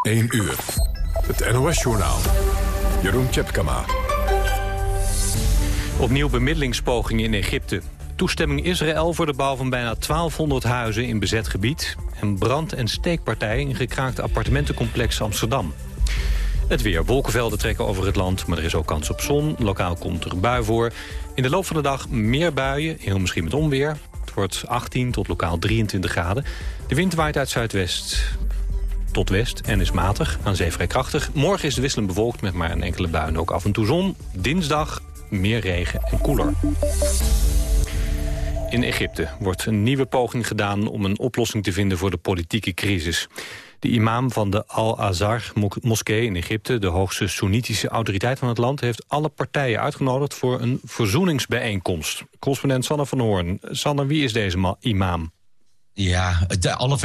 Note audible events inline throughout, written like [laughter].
1 uur. Het NOS-journaal. Jeroen Tjepkama. Opnieuw bemiddelingspogingen in Egypte. Toestemming Israël voor de bouw van bijna 1200 huizen in bezet gebied. En brand- en steekpartij in gekraakt appartementencomplex Amsterdam. Het weer. Wolkenvelden trekken over het land, maar er is ook kans op zon. Lokaal komt er een bui voor. In de loop van de dag meer buien, heel misschien met onweer. Het wordt 18 tot lokaal 23 graden. De wind waait uit zuidwest tot west en is matig, aan zee vrij krachtig. Morgen is de wisselend bewolkt met maar een enkele bui ook af en toe zon. Dinsdag meer regen en koeler. In Egypte wordt een nieuwe poging gedaan om een oplossing te vinden voor de politieke crisis. De imam van de Al-Azhar-moskee in Egypte... de hoogste Soenitische autoriteit van het land... heeft alle partijen uitgenodigd voor een verzoeningsbijeenkomst. Correspondent Sanne van Hoorn. Sanne, wie is deze imam? Ja, alle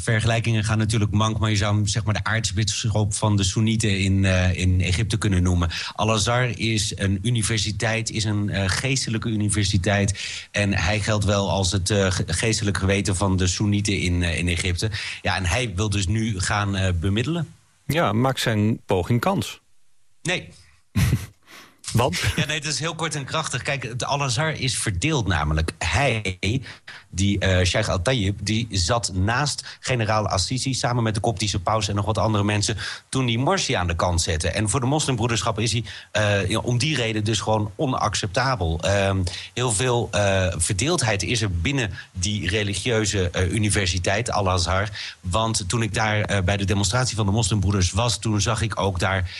vergelijkingen gaan natuurlijk mank... maar je zou hem zeg maar, de aartsbisschop van de Soenieten in, uh, in Egypte kunnen noemen. Al-Azhar is een universiteit, is een uh, geestelijke universiteit... en hij geldt wel als het uh, geestelijk geweten van de Soenieten in, in Egypte. Ja, en hij wil dus nu gaan bemiddelen. Ja, maakt zijn poging kans? Nee. [laughs] Want? Ja, nee, dat is heel kort en krachtig. Kijk, het Al-Azhar is verdeeld namelijk. Hij, die uh, Sheikh Al-Tayyib, die zat naast generaal Assisi... samen met de koptische paus en nog wat andere mensen... toen die Morsi aan de kant zette. En voor de moslimbroederschap is hij uh, om die reden dus gewoon onacceptabel. Uh, heel veel uh, verdeeldheid is er binnen die religieuze universiteit, Al-Azhar. Want toen ik daar bij de demonstratie van de moslimbroeders was... toen zag ik ook daar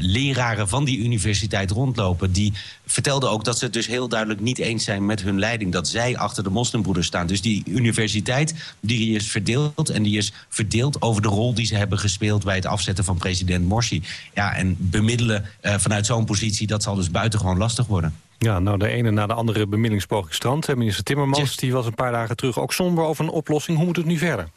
leraren van die universiteit rond rondlopen... die vertelden ook dat ze het dus heel duidelijk niet eens zijn met hun leiding. Dat zij achter de moslimbroeders staan. Dus die universiteit die is verdeeld. En die is verdeeld over de rol die ze hebben gespeeld... bij het afzetten van president Morsi. Ja, en bemiddelen uh, vanuit zo'n positie... dat zal dus buitengewoon lastig worden. Ja, nou de ene na de andere bemiddelingspoging strand. Minister Timmermans die was een paar dagen terug ook somber over een oplossing. Hoe moet het nu verder?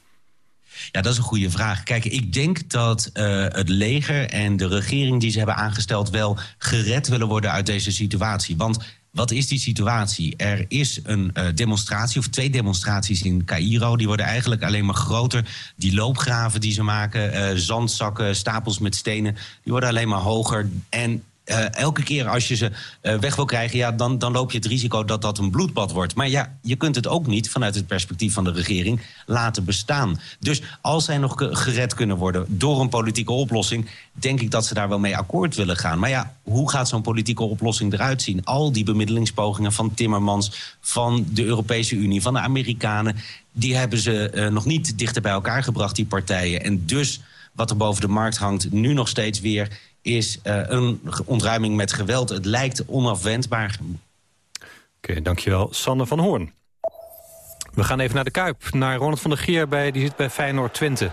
Ja, dat is een goede vraag. Kijk, ik denk dat uh, het leger en de regering die ze hebben aangesteld... wel gered willen worden uit deze situatie. Want wat is die situatie? Er is een uh, demonstratie, of twee demonstraties in Cairo. Die worden eigenlijk alleen maar groter. Die loopgraven die ze maken, uh, zandzakken, stapels met stenen... die worden alleen maar hoger. En uh, elke keer als je ze uh, weg wil krijgen, ja, dan, dan loop je het risico dat dat een bloedbad wordt. Maar ja, je kunt het ook niet vanuit het perspectief van de regering laten bestaan. Dus als zij nog gered kunnen worden door een politieke oplossing, denk ik dat ze daar wel mee akkoord willen gaan. Maar ja, hoe gaat zo'n politieke oplossing eruit zien? Al die bemiddelingspogingen van Timmermans, van de Europese Unie, van de Amerikanen, die hebben ze uh, nog niet dichter bij elkaar gebracht, die partijen. En dus wat er boven de markt hangt, nu nog steeds weer is uh, een ontruiming met geweld. Het lijkt onafwendbaar. Oké, dankjewel. Sanne van Hoorn. We gaan even naar de Kuip, naar Ronald van der Geer. Bij, die zit bij Feyenoord Twente.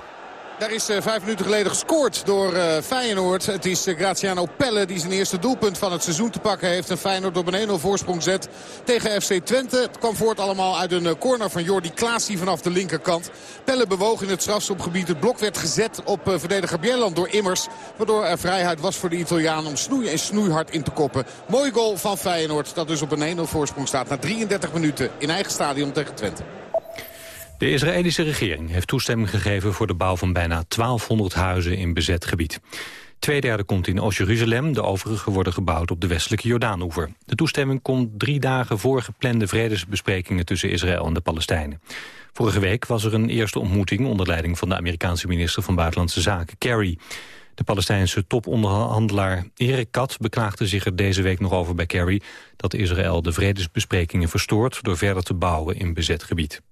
Daar is uh, vijf minuten geleden gescoord door uh, Feyenoord. Het is uh, Graziano Pelle die zijn eerste doelpunt van het seizoen te pakken heeft. En Feyenoord op een 1-0 voorsprong zet tegen FC Twente. Het kwam voort allemaal uit een corner van Jordi Klaas die vanaf de linkerkant. Pelle bewoog in het strafschopgebied. Het blok werd gezet op verdediger Bjelland door Immers. Waardoor er vrijheid was voor de Italiaan om snoeien en snoeihard in te koppen. Mooi goal van Feyenoord dat dus op een 1-0 voorsprong staat. Na 33 minuten in eigen stadion tegen Twente. De Israëlische regering heeft toestemming gegeven voor de bouw van bijna 1200 huizen in bezet gebied. Tweederde komt in Oost-Jeruzalem, de overige worden gebouwd op de westelijke Jordaanoever. De toestemming komt drie dagen voor geplande vredesbesprekingen tussen Israël en de Palestijnen. Vorige week was er een eerste ontmoeting onder leiding van de Amerikaanse minister van Buitenlandse Zaken, Kerry. De Palestijnse toponderhandelaar Erik Kat beklaagde zich er deze week nog over bij Kerry... dat Israël de vredesbesprekingen verstoort door verder te bouwen in bezet gebied.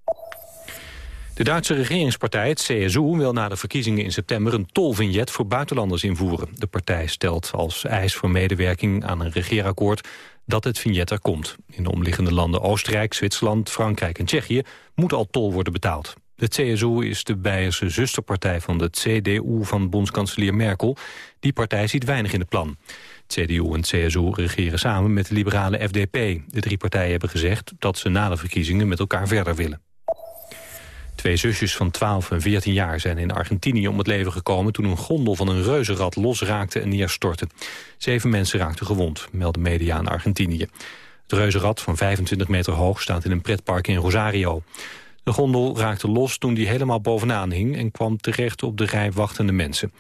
De Duitse regeringspartij, het CSU, wil na de verkiezingen in september een tolvignet voor buitenlanders invoeren. De partij stelt als eis voor medewerking aan een regeerakkoord dat het vignet er komt. In de omliggende landen Oostenrijk, Zwitserland, Frankrijk en Tsjechië moet al tol worden betaald. De CSU is de Beierse zusterpartij van de CDU van bondskanselier Merkel. Die partij ziet weinig in het plan. CDU en CSU regeren samen met de liberale FDP. De drie partijen hebben gezegd dat ze na de verkiezingen met elkaar verder willen. Twee zusjes van 12 en 14 jaar zijn in Argentinië om het leven gekomen... toen een gondel van een reuzenrad losraakte en neerstortte. Zeven mensen raakten gewond, melden media in Argentinië. Het reuzenrad van 25 meter hoog staat in een pretpark in Rosario. De gondel raakte los toen die helemaal bovenaan hing... en kwam terecht op de rij wachtende mensen.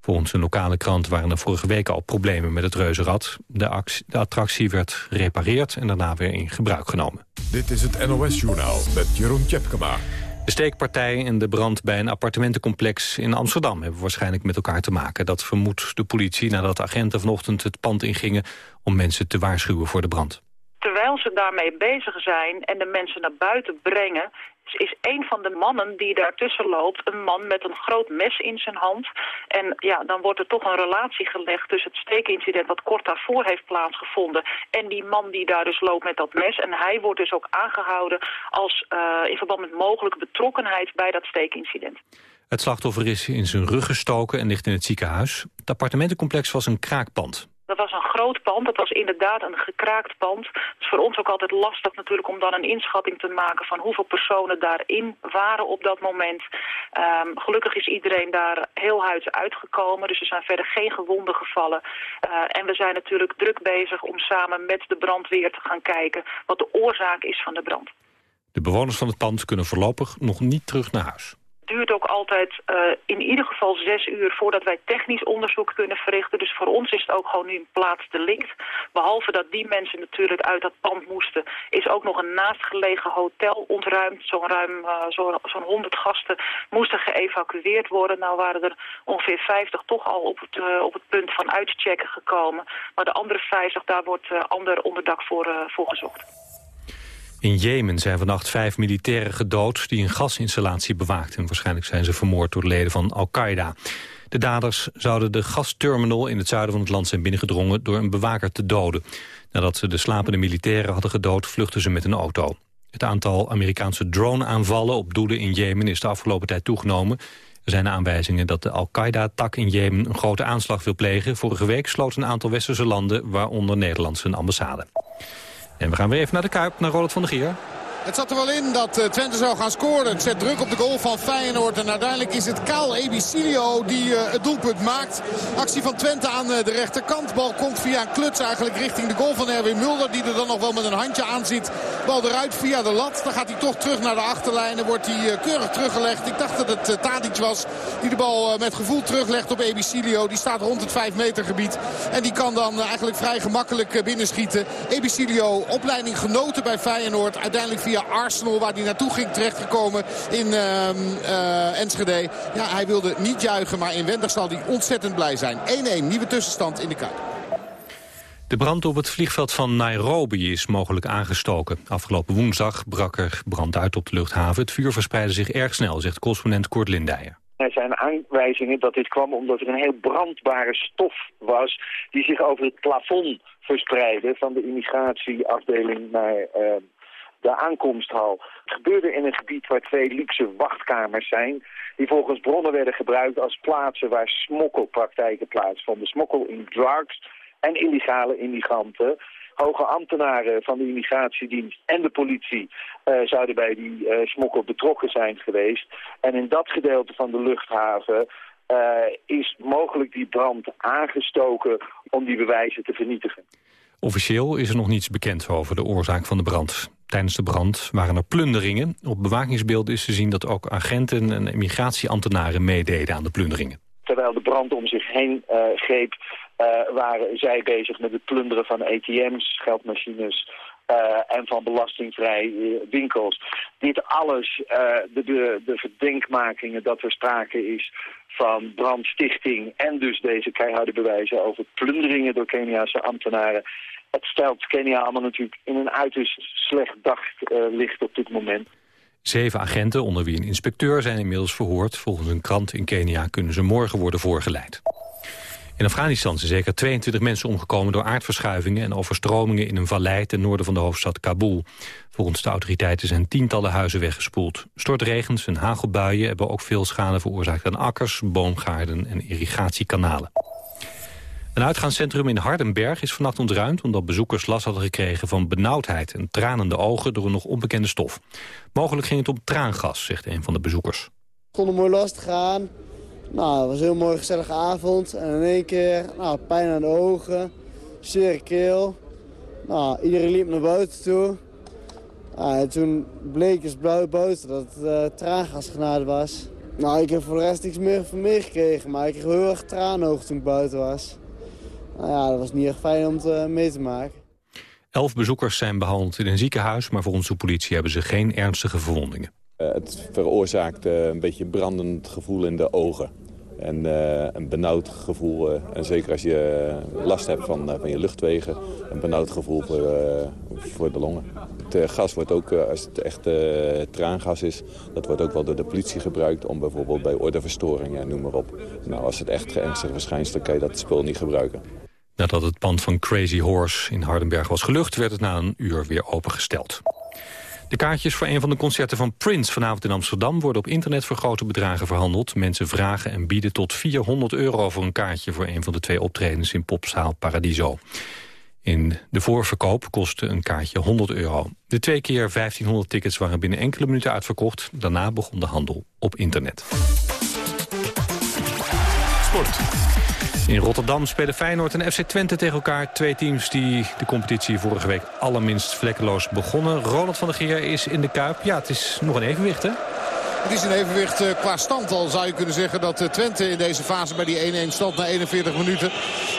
Volgens een lokale krant waren er vorige week al problemen met het reuzenrad. De, attractie werd gerepareerd en daarna weer in gebruik genomen. Dit is het NOS-journaal met Jeroen Tjepkema. De steekpartij en de brand bij een appartementencomplex in Amsterdam... hebben waarschijnlijk met elkaar te maken. Dat vermoedt de politie nadat agenten vanochtend het pand ingingen... om mensen te waarschuwen voor de brand terwijl ze daarmee bezig zijn en de mensen naar buiten brengen is een van de mannen die daartussen loopt een man met een groot mes in zijn hand. En ja, dan wordt er toch een relatie gelegd tussen het steekincident wat kort daarvoor heeft plaatsgevonden en die man die daar dus loopt met dat mes. En hij wordt dus ook aangehouden als uh, in verband met mogelijke betrokkenheid bij dat steekincident. Het slachtoffer is in zijn rug gestoken en ligt in het ziekenhuis. Het appartementencomplex was een kraakpand. Dat was een groot pand, dat was inderdaad een gekraakt pand. Het is voor ons ook altijd lastig natuurlijk om dan een inschatting te maken... van hoeveel personen daarin waren op dat moment. Um, gelukkig is iedereen daar heel huids uitgekomen, dus er zijn verder geen gewonden gevallen. Uh, en we zijn natuurlijk druk bezig om samen met de brandweer te gaan kijken... wat de oorzaak is van de brand. De bewoners van het pand kunnen voorlopig nog niet terug naar huis duurt ook altijd uh, in ieder geval zes uur voordat wij technisch onderzoek kunnen verrichten. Dus voor ons is het ook gewoon nu een plaats delict. Behalve dat die mensen natuurlijk uit dat pand moesten, is ook nog een naastgelegen hotel ontruimd. Zo'n ruim uh, zo'n zo 100 gasten moesten geëvacueerd worden. Nou waren er ongeveer 50 toch al op het, uh, op het punt van uitchecken gekomen. Maar de andere 50, daar wordt ander onderdak voor, voor gezocht. In Jemen zijn vannacht vijf militairen gedood die een gasinstallatie bewaakten. Waarschijnlijk zijn ze vermoord door leden van Al-Qaeda. De daders zouden de gasterminal in het zuiden van het land zijn binnengedrongen door een bewaker te doden. Nadat ze de slapende militairen hadden gedood, vluchtten ze met een auto. Het aantal Amerikaanse drone-aanvallen op doelen in Jemen is de afgelopen tijd toegenomen. Er zijn aanwijzingen dat de Al-Qaeda-tak in Jemen een grote aanslag wil plegen. Vorige week sloot een aantal westerse landen, waaronder Nederland, zijn ambassade. En we gaan weer even naar de Kuip, naar Ronald van der Gier. Het zat er wel in dat eh, Twente zou gaan scoren. Het zet druk op de goal van Feyenoord. En uiteindelijk is het Kaal Ebicilio die uh, het doelpunt maakt. Actie van Twente aan uh, de rechterkant. Bal komt via een kluts eigenlijk richting de goal van Erwin Mulder. Die er dan nog wel met een handje aan zit. Bal eruit via de lat. Dan gaat hij toch terug naar de achterlijn. En wordt hij keurig teruggelegd. Ik dacht dat het Tadic was die de bal met gevoel teruglegt op Ebicilio. Die staat rond het 5 meter gebied. En die kan dan eigenlijk vrij gemakkelijk binnenschieten. Ebicilio opleiding genoten bij Feyenoord. Uiteindelijk via via Arsenal waar hij naartoe ging terechtgekomen in uh, Enschede. Ja, hij wilde niet juichen, maar inwendig zal hij ontzettend blij zijn. 1-1, nieuwe tussenstand in de Kuip. De brand op het vliegveld van Nairobi is mogelijk aangestoken. Afgelopen woensdag brak er brand uit op de luchthaven. Het vuur verspreidde zich erg snel, zegt correspondent Kort Lindijer. Er zijn aanwijzingen dat dit kwam omdat er een heel brandbare stof was... die zich over het plafond verspreidde van de immigratieafdeling naar uh, de aankomsthal. Het gebeurde in een gebied waar twee luxe wachtkamers zijn... die volgens bronnen werden gebruikt als plaatsen waar smokkelpraktijken plaatsvonden. Smokkel in drugs en illegale immigranten. Hoge ambtenaren van de immigratiedienst en de politie uh, zouden bij die uh, smokkel betrokken zijn geweest. En in dat gedeelte van de luchthaven uh, is mogelijk die brand aangestoken om die bewijzen te vernietigen. Officieel is er nog niets bekend over de oorzaak van de brand. Tijdens de brand waren er plunderingen. Op bewakingsbeelden is te zien dat ook agenten en immigratieambtenaren meededen aan de plunderingen. Terwijl de brand om zich heen uh, greep, uh, waren zij bezig met het plunderen van ATM's, geldmachines, uh, en van belastingvrij winkels. Dit alles, de, de, de verdenkmakingen dat er sprake is van brandstichting... en dus deze keiharde bewijzen over plunderingen door Keniaanse ambtenaren het stelt Kenia allemaal natuurlijk in een uiterst slecht daglicht op dit moment. Zeven agenten, onder wie een inspecteur, zijn inmiddels verhoord. Volgens een krant in Kenia kunnen ze morgen worden voorgeleid. In Afghanistan zijn zeker 22 mensen omgekomen door aardverschuivingen en overstromingen in een vallei ten noorden van de hoofdstad Kabul. Volgens de autoriteiten zijn tientallen huizen weggespoeld. Stortregens en hagelbuien hebben ook veel schade veroorzaakt aan akkers, boomgaarden en irrigatiekanalen. Een uitgaanscentrum in Hardenberg is vannacht ontruimd... omdat bezoekers last hadden gekregen van benauwdheid en tranende ogen... door een nog onbekende stof. Mogelijk ging het om traangas, zegt een van de bezoekers. Het kon mooi los te gaan. Nou, het was een heel mooi gezellige avond. En in één keer nou, pijn aan de ogen, zeer keel. Nou, iedereen liep naar buiten toe. en toen bleek dus buiten dat het uh, traangasgenade was. Nou, ik heb voor de rest niks meer van meegekregen, maar ik kreeg heel erg traanoog toen ik buiten was. Nou ja, dat was niet echt fijn om te, mee te maken. Elf bezoekers zijn behandeld in een ziekenhuis, maar volgens de politie hebben ze geen ernstige verwondingen. Uh, het veroorzaakt uh, een beetje een brandend gevoel in de ogen. En uh, een benauwd gevoel, en zeker als je last hebt van, van je luchtwegen, een benauwd gevoel voor, voor de longen. Het gas wordt ook, als het echt traangas is, dat wordt ook wel door de politie gebruikt om bijvoorbeeld bij ordeverstoringen en noem maar op. Nou, als het echt ernstige verschijnselen, kan je dat spul niet gebruiken. Nadat het pand van Crazy Horse in Hardenberg was gelucht... werd het na een uur weer opengesteld. De kaartjes voor een van de concerten van Prince vanavond in Amsterdam... worden op internet voor grote bedragen verhandeld. Mensen vragen en bieden tot 400 euro voor een kaartje... voor een van de twee optredens in popzaal Paradiso. In de voorverkoop kostte een kaartje 100 euro. De twee keer 1500 tickets waren binnen enkele minuten uitverkocht. Daarna begon de handel op internet. Sport. In Rotterdam spelen Feyenoord en FC Twente tegen elkaar. Twee teams die de competitie vorige week allerminst vlekkeloos begonnen. Ronald van der Geer is in de Kuip. Ja, het is nog een evenwicht, hè? Het is een evenwicht eh, qua stand al zou je kunnen zeggen dat eh, Twente in deze fase bij die 1-1 stand na 41 minuten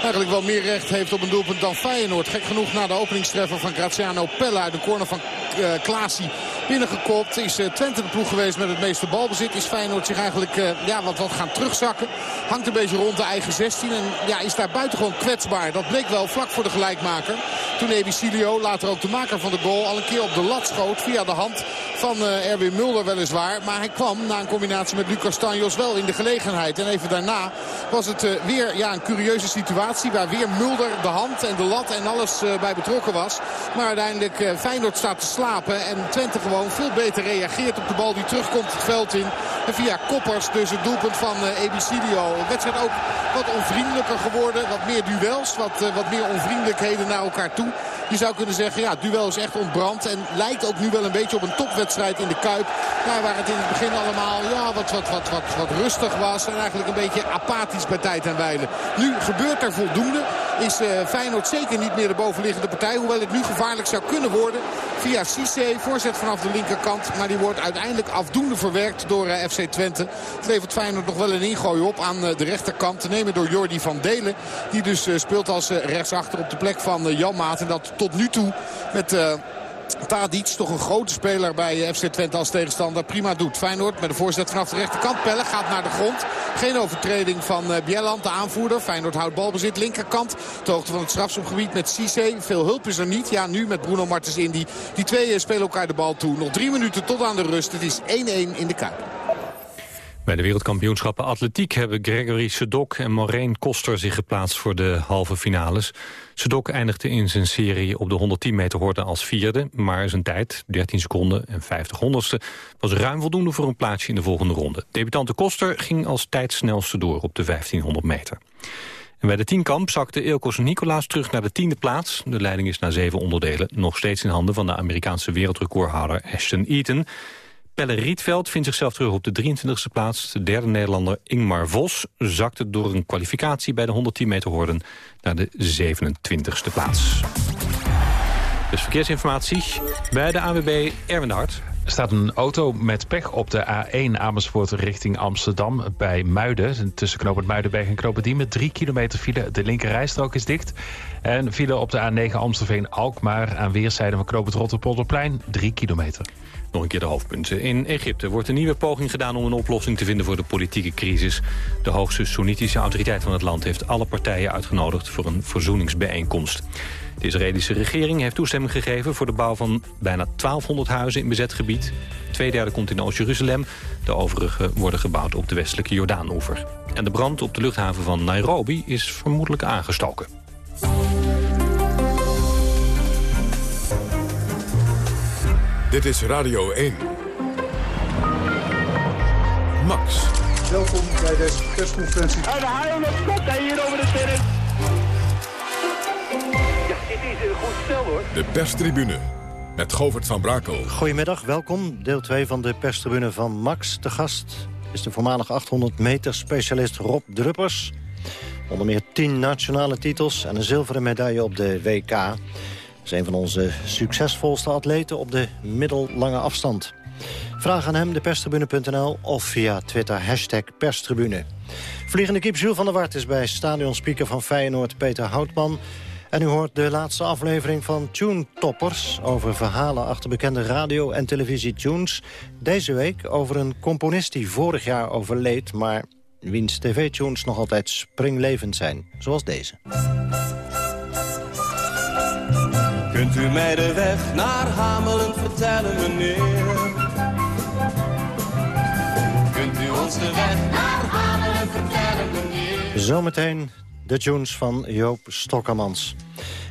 eigenlijk wel meer recht heeft op een doelpunt dan Feyenoord. Gek genoeg na de openingstreffer van Graziano Pella uit de corner van uh, Klaasie binnengekopt. Is Twente de ploeg geweest met het meeste balbezit. Is Feyenoord zich eigenlijk ja, wat, wat gaan terugzakken. Hangt een beetje rond de eigen 16 en ja, is daar buitengewoon kwetsbaar. Dat bleek wel vlak voor de gelijkmaker. Toen Ebicilio, later ook de maker van de goal, al een keer op de lat schoot via de hand van Erwin Mulder weliswaar. Maar hij kwam na een combinatie met Lucas Tanjos wel in de gelegenheid. En even daarna was het weer ja, een curieuze situatie waar weer Mulder de hand en de lat en alles bij betrokken was. Maar uiteindelijk Feyenoord staat te slapen en Twente gewoon veel beter reageert op de bal die terugkomt het veld in. En via koppers dus het doelpunt van Ebicilio. De wedstrijd ook wat onvriendelijker geworden. Wat meer duels, wat, wat meer onvriendelijkheden naar elkaar toe. Je zou kunnen zeggen, ja, het duel is echt ontbrand. En lijkt ook nu wel een beetje op een topwedstrijd in de Kuip. Waar het in het begin allemaal ja, wat, wat, wat, wat, wat rustig was. En eigenlijk een beetje apathisch bij tijd en wijle. Nu gebeurt er voldoende. Is uh, Feyenoord zeker niet meer de bovenliggende partij. Hoewel het nu gevaarlijk zou kunnen worden. Via Cissé, voorzet vanaf de linkerkant. Maar die wordt uiteindelijk afdoende verwerkt door uh, FC Twente. Het levert Feyenoord nog wel een ingooi op aan uh, de rechterkant. Te nemen door Jordi van Delen. Die dus speelt als rechtsachter op de plek van Jan Maat. En dat tot nu toe met... Tadic, toch een grote speler bij FC Twente als tegenstander. Prima doet. Feyenoord met de voorzet vanaf de rechterkant. Pelle gaat naar de grond. Geen overtreding van Bjelland, de aanvoerder. Feyenoord houdt balbezit. Linkerkant. De hoogte van het strafschopgebied met Cissé. Veel hulp is er niet. Ja, nu met Bruno Martens Indy. Die twee spelen elkaar de bal toe. Nog drie minuten tot aan de rust. Het is 1-1 in de Kuip. Bij de wereldkampioenschappen atletiek hebben Gregory Sedok en Maureen Koster zich geplaatst voor de halve finales. Sedok eindigde in zijn serie op de 110 meter horde als vierde, maar zijn tijd, 13 seconden en 50 honderdste, was ruim voldoende voor een plaatsje in de volgende ronde. Debutante Koster ging als tijdsnelste door op de 1500 meter. En bij de tienkamp zakte Ilkos Nicolaas terug naar de tiende plaats. De leiding is na zeven onderdelen nog steeds in handen van de Amerikaanse wereldrecordhouder Ashton Eaton. Pelle Rietveld vindt zichzelf terug op de 23e plaats. De derde Nederlander Ingmar Vos zakte door een kwalificatie bij de 110 meter horden naar de 27e plaats. Dus verkeersinformatie bij de AWB Erwin Hart. Er staat een auto met pech op de A1 Amersfoort richting Amsterdam bij Muiden. Tussen knooppunt Muidenberg en Knopendiemen. Drie kilometer file. De linker rijstrook is dicht. En file op de A9 Amstelveen-Alkmaar aan weerszijden van knooppunt Rotterpolderplein. Drie kilometer. Nog een keer de hoofdpunten. In Egypte wordt een nieuwe poging gedaan om een oplossing te vinden voor de politieke crisis. De hoogste Soenitische autoriteit van het land heeft alle partijen uitgenodigd voor een verzoeningsbijeenkomst. De Israëlische regering heeft toestemming gegeven voor de bouw van bijna 1200 huizen in bezet gebied. Tweederde komt in Oost-Jeruzalem. De overige worden gebouwd op de westelijke Jordaanoever. En de brand op de luchthaven van Nairobi is vermoedelijk aangestoken. Dit is Radio 1. Max. Welkom bij deze persconferentie. En de haal hier over de sterren. Ja, dit is een goed stel hoor. De perstribune met Govert van Brakel. Goedemiddag, welkom. Deel 2 van de perstribune van Max. De gast is de voormalig 800 meter specialist Rob Druppers. Onder meer 10 nationale titels en een zilveren medaille op de WK. Is een van onze succesvolste atleten op de middellange afstand. Vraag aan hem de perstribune.nl of via Twitter hashtag perstribune. Vliegende kip Jules van der Wart is bij stadionspeaker van Feyenoord Peter Houtman. En u hoort de laatste aflevering van Tune Toppers... over verhalen achter bekende radio- en televisie-tunes. Deze week over een componist die vorig jaar overleed... maar wiens tv-tunes nog altijd springlevend zijn, zoals deze. Kunt u mij de weg naar Hamelen vertellen, meneer? Kunt u ons de weg naar Hamelen vertellen, meneer? Zometeen de tunes van Joop Stokkermans.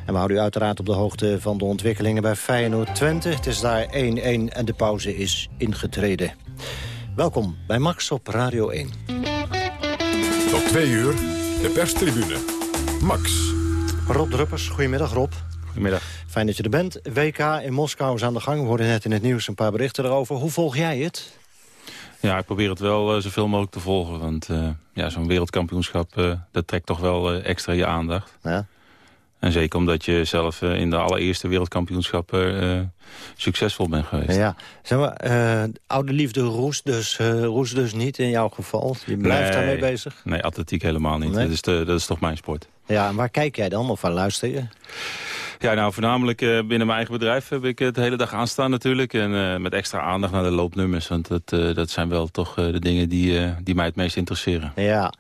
En we houden u uiteraard op de hoogte van de ontwikkelingen bij Feyenoord Twente. Het is daar 1-1 en de pauze is ingetreden. Welkom bij Max op Radio 1. Tot twee uur, de perstribune. Max. Rob Druppers, goedemiddag Rob. Goedemiddag. Fijn dat je er bent. WK in Moskou is aan de gang. We hoorden net in het nieuws een paar berichten erover. Hoe volg jij het? Ja, ik probeer het wel uh, zoveel mogelijk te volgen. Want uh, ja, zo'n wereldkampioenschap, uh, dat trekt toch wel extra je aandacht. Ja. En zeker omdat je zelf in de allereerste wereldkampioenschappen succesvol bent geweest. Ja, zeg maar, oude liefde roest dus, roest dus niet in jouw geval? Je blijft nee, daarmee bezig? Nee, atletiek helemaal niet. Nee? Dat, is de, dat is toch mijn sport. Ja, en waar kijk jij dan of waar luister je? Ja, nou, voornamelijk uh, binnen mijn eigen bedrijf heb ik het de hele dag aanstaan natuurlijk. En uh, met extra aandacht naar de loopnummers. Want dat, uh, dat zijn wel toch de dingen die, die mij het meest interesseren. Ja,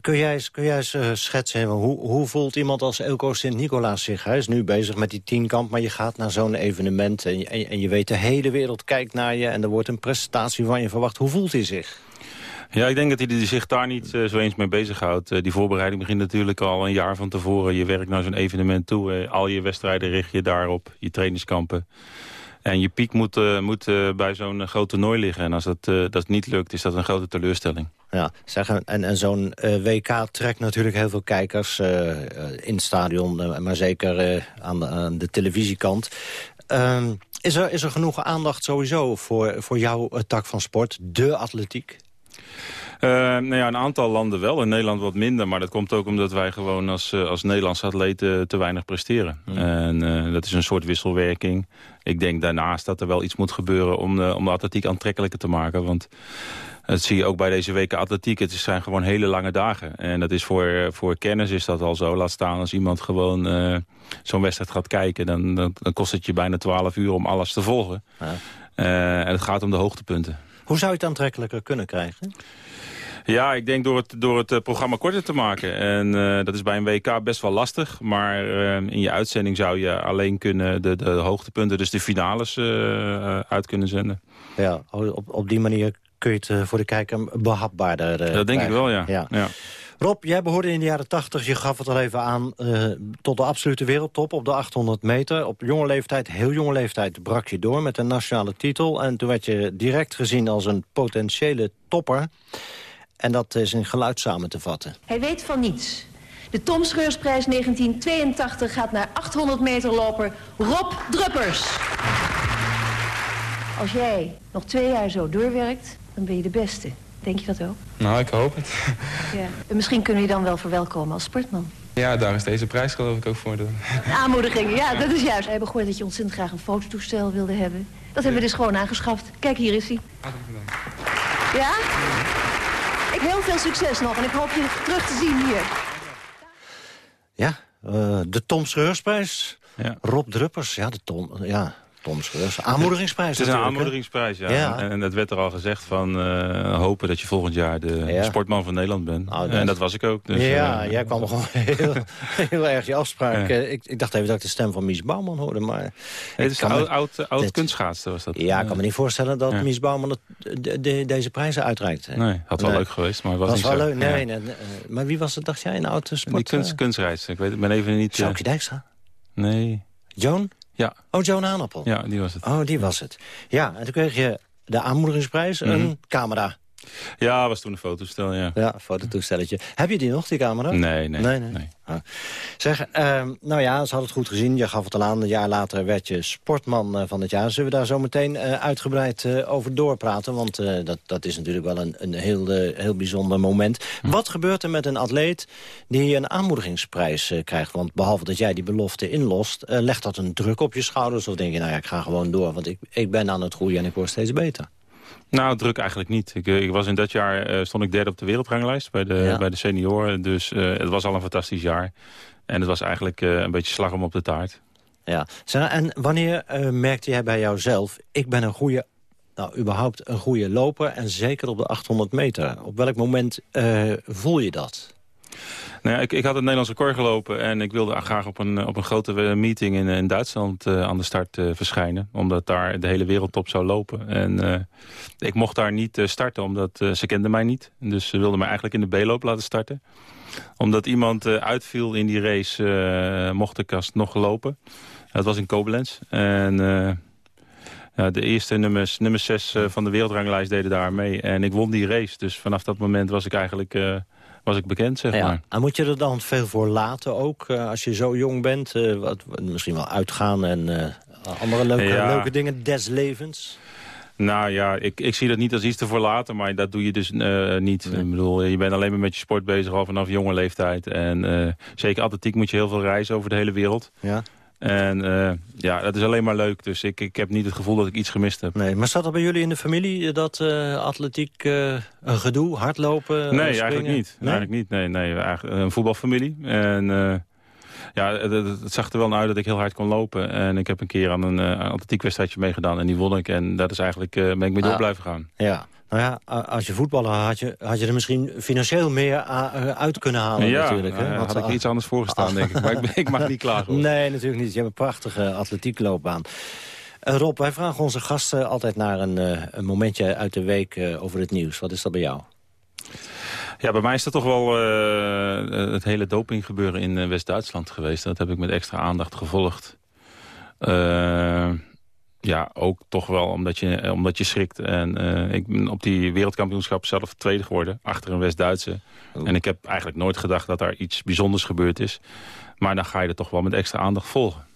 kun jij eens, kun jij schetsen, hoe, hoe voelt iemand als Elko Sint-Nicolaas zich? Hij is nu bezig met die tienkamp, maar je gaat naar zo'n evenement... En je, en je weet de hele wereld kijkt naar je en er wordt een presentatie van je verwacht. Hoe voelt hij zich? Ja, ik denk dat hij zich daar niet uh, zo eens mee bezighoudt. Uh, die voorbereiding begint natuurlijk al een jaar van tevoren. Je werkt naar zo'n evenement toe. Uh, al je wedstrijden richt je daarop. Je trainingskampen. En je piek moet, moet bij zo'n groot toernooi liggen. En als dat, dat niet lukt, is dat een grote teleurstelling. Ja, zeggen, en, en zo'n WK trekt natuurlijk heel veel kijkers in het stadion. maar zeker aan de, aan, de, televisiekant. Ehm, is, er, is er genoeg aandacht sowieso voor, voor jouw tak van sport, de atletiek? Uh, nou ja, een aantal landen wel, in Nederland wat minder. Maar dat komt ook omdat wij gewoon als, uh, als Nederlandse atleten te weinig presteren. Mm. En uh, dat is een soort wisselwerking. Ik denk daarnaast dat er wel iets moet gebeuren om de, om de atletiek aantrekkelijker te maken. Want dat zie je ook bij deze weken atletiek. Het zijn gewoon hele lange dagen. En dat is voor, voor kennis is dat al zo. Laat staan als iemand gewoon zo'n wedstrijd gaat kijken... Dan, dan, dan, kost het je bijna 12 uur om alles te volgen. Ja. en het gaat om de hoogtepunten. Hoe zou je het aantrekkelijker kunnen krijgen? Ja, ik denk door het, door het programma korter te maken. En uh, dat is bij een WK best wel lastig. Maar uh, in je uitzending zou je alleen kunnen de, de hoogtepunten, dus de finales, uh, uit kunnen zenden. Ja, op, op die manier kun je het voor de kijker behapbaarder Dat denk krijgen. ik wel, ja. ja. ja. Rob, jij behoorde in de jaren 80, je gaf het al even aan... Uh, tot de absolute wereldtop op de 800 meter. Op jonge leeftijd, heel jonge leeftijd, brak je door met een nationale titel. En toen werd je direct gezien als een potentiële topper. En dat is in geluid samen te vatten. Hij weet van niets. De Tom Scheursprijs 1982 gaat naar 800 meter loper Rob Druppers. Als jij nog twee jaar zo doorwerkt, dan ben je de beste. Denk je dat ook? Nou, ik hoop het. Ja. En misschien kunnen we je dan wel verwelkomen als sportman. Ja, daar is deze prijs geloof ik ook voor. De... Aanmoediging, ja, dat is juist. We hebben gehoord dat je ontzettend graag een fototoestel wilde hebben. Dat hebben we dus gewoon aangeschaft. Kijk, hier is hij. Hartelijk bedankt. Ja? Ik heel veel succes nog en ik hoop je terug te zien hier. Ja, uh, de Tom Scheursprijs. Ja. Rob Druppers, ja, de Tom, ja, Tom Scheurs. Aanmoedigingsprijs Het is een aanmoedigingsprijs, ja. Ja. En, en dat werd er al gezegd van uh, hopen dat je volgend jaar de Ja. sportman van Nederland bent. Nou, dat- En dat was ik ook. Dus, ja, eh, jij kwam er gewoon [laughs] heel, heel erg je afspraak. Ja. Eh, Ik, ik dacht even dat ik de stem van Mies Bouwman hoorde, maar... Het is me- oud, oud, oud dit- kunstschaatster was dat. Ja, ik kan me niet voorstellen dat Ja. Mies Bouwman het- de, de- deze prijzen uitreikt. Nee, had wel Nee. leuk geweest, maar het was, was niet wel zo. leuk. Nee, Ja. nee, nee, eh, maar wie was het, dacht jij, een oude sport? Die kunst, eh, kunstreis. Ik weet, ben even niet... eh, Sjoukje Dijkstra? nee. Joan? Ja. Oh, Joan Aanappel. Ja, die was het. Oh, die was het. Ja, en toen kreeg je de aanmoedigingsprijs, een Mhm. camera. Ja, was toen een fotostel, ja. Ja, fototoestelletje. Heb je die nog, die camera? Nee, nee. nee, nee. Ah. Zeg, uh, nou ja, ze hadden het goed gezien. Je gaf het al aan, een jaar later werd je sportman uh, van het jaar. Zullen we daar zo meteen uh, uitgebreid over doorpraten? Want dat, dat is natuurlijk wel een, een heel, heel bijzonder moment. Hm. Wat gebeurt er met een atleet die een aanmoedigingsprijs krijgt? Want behalve dat jij die belofte inlost, legt dat een druk op je schouders? Of denk je, nou ja, ik ga gewoon door, want ik, ik ben aan het groeien en ik word steeds beter? Nou, druk eigenlijk niet. Ik, ik was in dat jaar uh, stond ik derde op de wereldranglijst bij de, ja. bij de senioren. Dus uh, het was al een fantastisch jaar. En het was eigenlijk uh, een beetje slag om op de taart. Ja, en wanneer merkte jij bij jouzelf... ik ben een goede, nou überhaupt een goede loper... en zeker op de 800 meter. Op welk moment voel je dat? Nou ik, ik had het Nederlands record gelopen en ik wilde graag op een, op een grote meeting in, in Duitsland aan de start verschijnen. Omdat daar de hele wereldtop zou lopen. En ik mocht daar niet starten, omdat ze kenden mij niet. Dus ze wilden mij eigenlijk in de B-loop laten starten. Omdat iemand uitviel in die race, mocht ik nog lopen. Dat was in Koblenz. En... De eerste nummers, nummer 6 van de wereldranglijst deden daar mee. En ik won die race. Dus vanaf dat moment was ik eigenlijk was ik bekend, zeg ja. maar. En moet je er dan veel voor laten ook, uh, als je zo jong bent? Uh, wat, misschien wel uitgaan en uh, andere leuke, ja. leuke dingen des levens? Nou ja, ik, ik zie dat niet als iets te voor laten, maar dat doe je dus niet. Nee. Ik bedoel, je bent alleen maar met je sport bezig al vanaf jonge leeftijd. En zeker atletiek moet je heel veel reizen over de hele wereld. Ja. En uh, ja, dat is alleen maar leuk. Dus ik, ik heb niet het gevoel dat ik iets gemist heb. Nee, maar zat er bij jullie in de familie dat uh, atletiek uh, een gedoe, hardlopen, Nee, springen? eigenlijk niet. Nee? Eigenlijk niet. Nee, nee, eigenlijk een voetbalfamilie. En ja, het, het, zag er wel naar uit dat ik heel hard kon lopen. En ik heb een keer aan een atletiekwedstrijdje meegedaan en die won ik. En dat is eigenlijk, ben ik mee door ah, blijven gaan. Ja, nou ja, als je voetballer had je, had je er misschien financieel meer uit kunnen halen ja, natuurlijk. Hè? Ja, had ik iets anders voorgestaan, ah. denk ik. Maar ik, ik mag niet klagen. Nee, natuurlijk niet. Je hebt een prachtige atletiekloopbaan. Uh, Rob, wij vragen onze gasten altijd naar een, uh, een momentje uit de week uh, over het nieuws. Wat is dat bij jou? Ja, bij mij is dat toch wel het hele dopinggebeuren in West-Duitsland geweest. Dat heb ik met extra aandacht gevolgd. Ja, ook toch wel omdat je, omdat je schrikt. En uh, ik ben op die wereldkampioenschap zelf tweede geworden, achter een West-Duitse. Oh. En ik heb eigenlijk nooit gedacht dat daar iets bijzonders gebeurd is. Maar dan ga je er toch wel met extra aandacht volgen.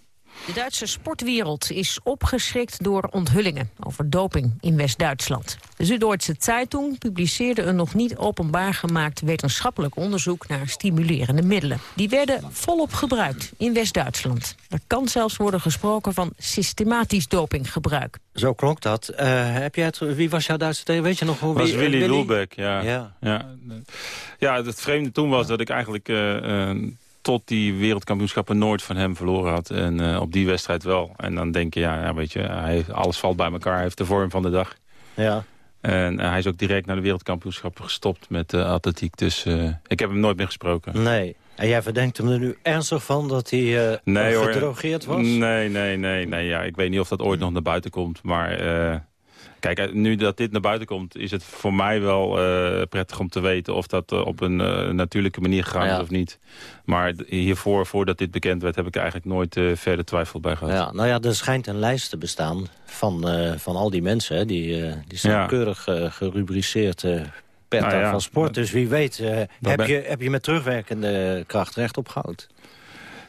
De Duitse sportwereld is opgeschrikt door onthullingen over doping in West-Duitsland. De Zuid-Duitse Zeitung publiceerde een nog niet openbaar gemaakt wetenschappelijk onderzoek naar stimulerende middelen. Die werden volop gebruikt in West-Duitsland. Er kan zelfs worden gesproken van systematisch dopinggebruik. Zo klonk dat. Uh, heb jij het, wie was jouw Duitse tegen? Weet je nog hoe? Was wie, Willy, Willy? Wilbeck, ja. Ja. ja. Ja, het vreemde toen was dat ik eigenlijk... Uh, uh, tot die wereldkampioenschappen nooit van hem verloren had. En uh, op die wedstrijd wel. En dan denk je, ja, ja weet je, hij, alles valt bij elkaar. Hij heeft de vorm van de dag. Ja. En uh, hij is ook direct naar de wereldkampioenschappen gestopt met uh, atletiek. Dus ik heb hem nooit meer gesproken. Nee. En jij verdenkt hem er nu ernstig van dat hij nee, gedrogeerd was? Nee, nee, nee. nee ja. Ik weet niet of dat ooit nog naar buiten komt. Maar Kijk, nu dat dit naar buiten komt, is het voor mij wel uh, prettig om te weten of dat uh, op een uh, natuurlijke manier gegaan ja. is of niet. Maar hiervoor, voordat dit bekend werd, heb ik eigenlijk nooit verder twijfel bij gehad. Ja, nou ja, er schijnt een lijst te bestaan van, van al die mensen. Hè, die, die zijn ja. keurig gerubriceerd per nou, ja. van sport. Dus wie weet heb, ben... je, heb je met terugwerkende kracht recht op goud.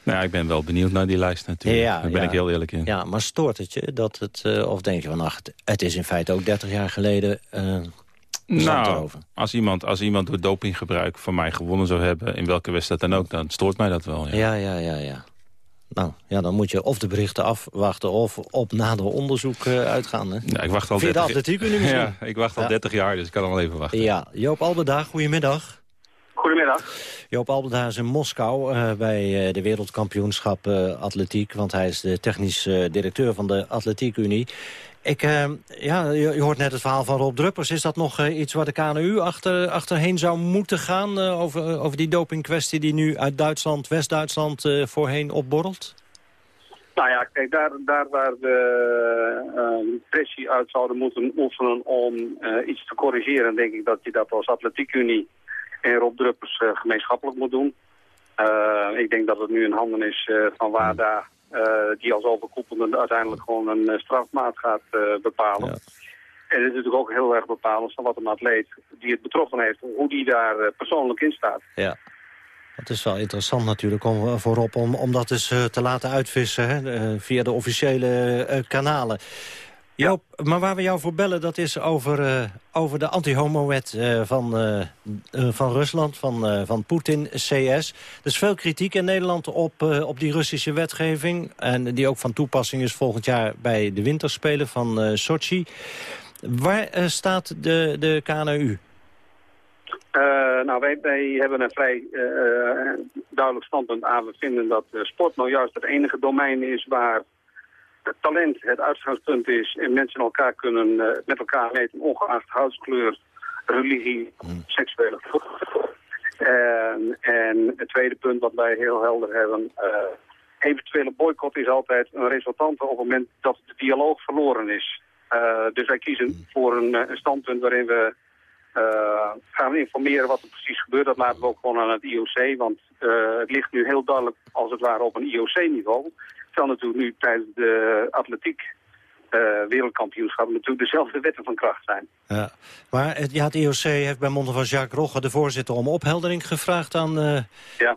Nou ja, ik ben wel benieuwd naar die lijst natuurlijk. Ja, Daar ben ja. ik heel eerlijk in. Ja, maar stoort het je dat het... Uh, of denk je van, ach, het is in feite ook 30 jaar geleden... Uh, nou, als iemand, als iemand door dopinggebruik van mij gewonnen zou hebben... in welke wedstrijd dan ook, dan stoort mij dat wel. Ja, ja, ja, ja. ja. Nou, ja, dan moet je of de berichten afwachten... of op nader onderzoek uh, uitgaan. Hè? Ja, ik wacht al 30 atletiek [laughs] misschien? Ja, ik wacht al ja. 30 jaar, dus ik kan al even wachten. Ja, Joop Alberda, goedemiddag. Goedemiddag. Joop Alberda is in Moskou uh, bij uh, de wereldkampioenschap uh, atletiek. Want hij is de technisch directeur van de Atletiek Unie. Ik, ja, je, je, hoort net het verhaal van Rob Druppers. Is dat nog iets waar de KNU achter, achterheen zou moeten gaan... over, over die dopingkwestie die nu uit Duitsland, West-Duitsland voorheen opborrelt? Nou ja, kijk, daar, daar waar we pressie uit zouden moeten oefenen om iets te corrigeren... denk ik dat je dat als Atletiekunie en Rob Druppers uh, gemeenschappelijk moet doen. Uh, ik denk dat het nu in handen is uh, van WADA, die als overkoepelende uiteindelijk gewoon een strafmaat gaat bepalen. Ja. En het is natuurlijk ook heel erg bepalend van wat een atleet die het betroffen heeft, hoe die daar eh, persoonlijk in staat. Ja. Het is wel interessant natuurlijk om, eh, voorop om, om dat eens eh, te laten uitvissen hè, eh, via de officiële eh, kanalen. Joop, maar waar we jou voor bellen, dat is over, eh, over de anti-homo-wet eh, van, eh, van Rusland, van, eh, van Poetin, CS. Er is veel kritiek in Nederland op, eh, op die Russische wetgeving. En die ook van toepassing is volgend jaar bij de winterspelen van eh, Sochi. Waar staat de, de KNU? Eh, nou, wij, wij hebben een vrij duidelijk standpunt aan. We vinden dat eh, sport nou juist het enige domein is waar het talent het uitgangspunt is en mensen elkaar kunnen eh, met elkaar meten, ongeacht huidskleur, religie, seksuele en, en het tweede punt wat wij heel helder hebben, eh, eventuele boycott is altijd een resultante op het moment dat de dialoog verloren is. Eh, dus wij kiezen voor een, een standpunt waarin we gaan informeren wat er precies gebeurt. Dat laten we ook gewoon aan het IOC, want het ligt nu heel duidelijk als het ware op een IOC-niveau. Terwijl natuurlijk nu tijdens de atletiek eh, wereldkampioenschap natuurlijk dezelfde wetten van kracht zijn. Ja. Maar het, ja, het IOC heeft bij monden van Jacques Rogge, de voorzitter, om opheldering gevraagd aan eh,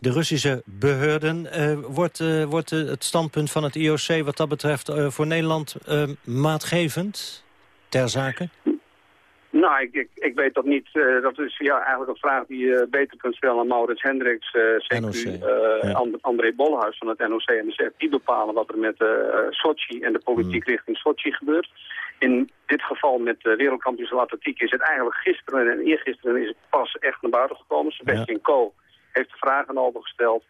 de Russische beheerden. Eh, wordt wordt het standpunt van het IOC wat dat betreft voor Nederland maatgevend ter zake? Nou, ik, ik, ik weet dat niet. eh, dat is ja, eigenlijk een vraag die je beter kunt stellen aan Maurits Hendricks, eh CQ, eh, And- André Bolhuis van het NOC en de ZF. Die bepalen wat er met eh Sochi en de politiek richting Sochi gebeurt. In dit geval met de wereldkampioenschap atletiek is het eigenlijk gisteren en eergisteren is het pas echt naar buiten gekomen. Sebastian Coe heeft er vragen over gesteld.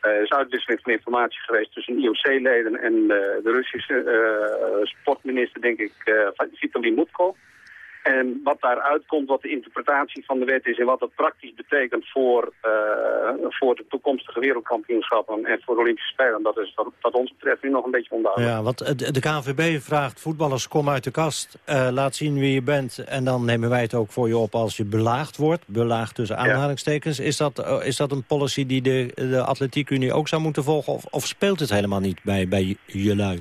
Eh, Er is uitwisseling van informatie geweest tussen IOC-leden en eh, de Russische eh, sportminister, denk ik, uh, Vitaly Mutko. En wat daaruit komt, wat de interpretatie van de wet is en wat dat praktisch betekent voor, eh, voor de toekomstige wereldkampioenschappen en voor de Olympische Spelen, dat is wat, wat ons betreft nu nog een beetje onduidelijk. Ja, want de, KNVB vraagt voetballers, kom uit de kast, eh, laat zien wie je bent... en dan nemen wij het ook voor je op als je belaagd wordt. Belaagd tussen aanhalingstekens. Is, dat, eh, is dat een policy die de, de Atletiekunie ook zou moeten volgen... Of, of speelt het helemaal niet bij, bij jelui?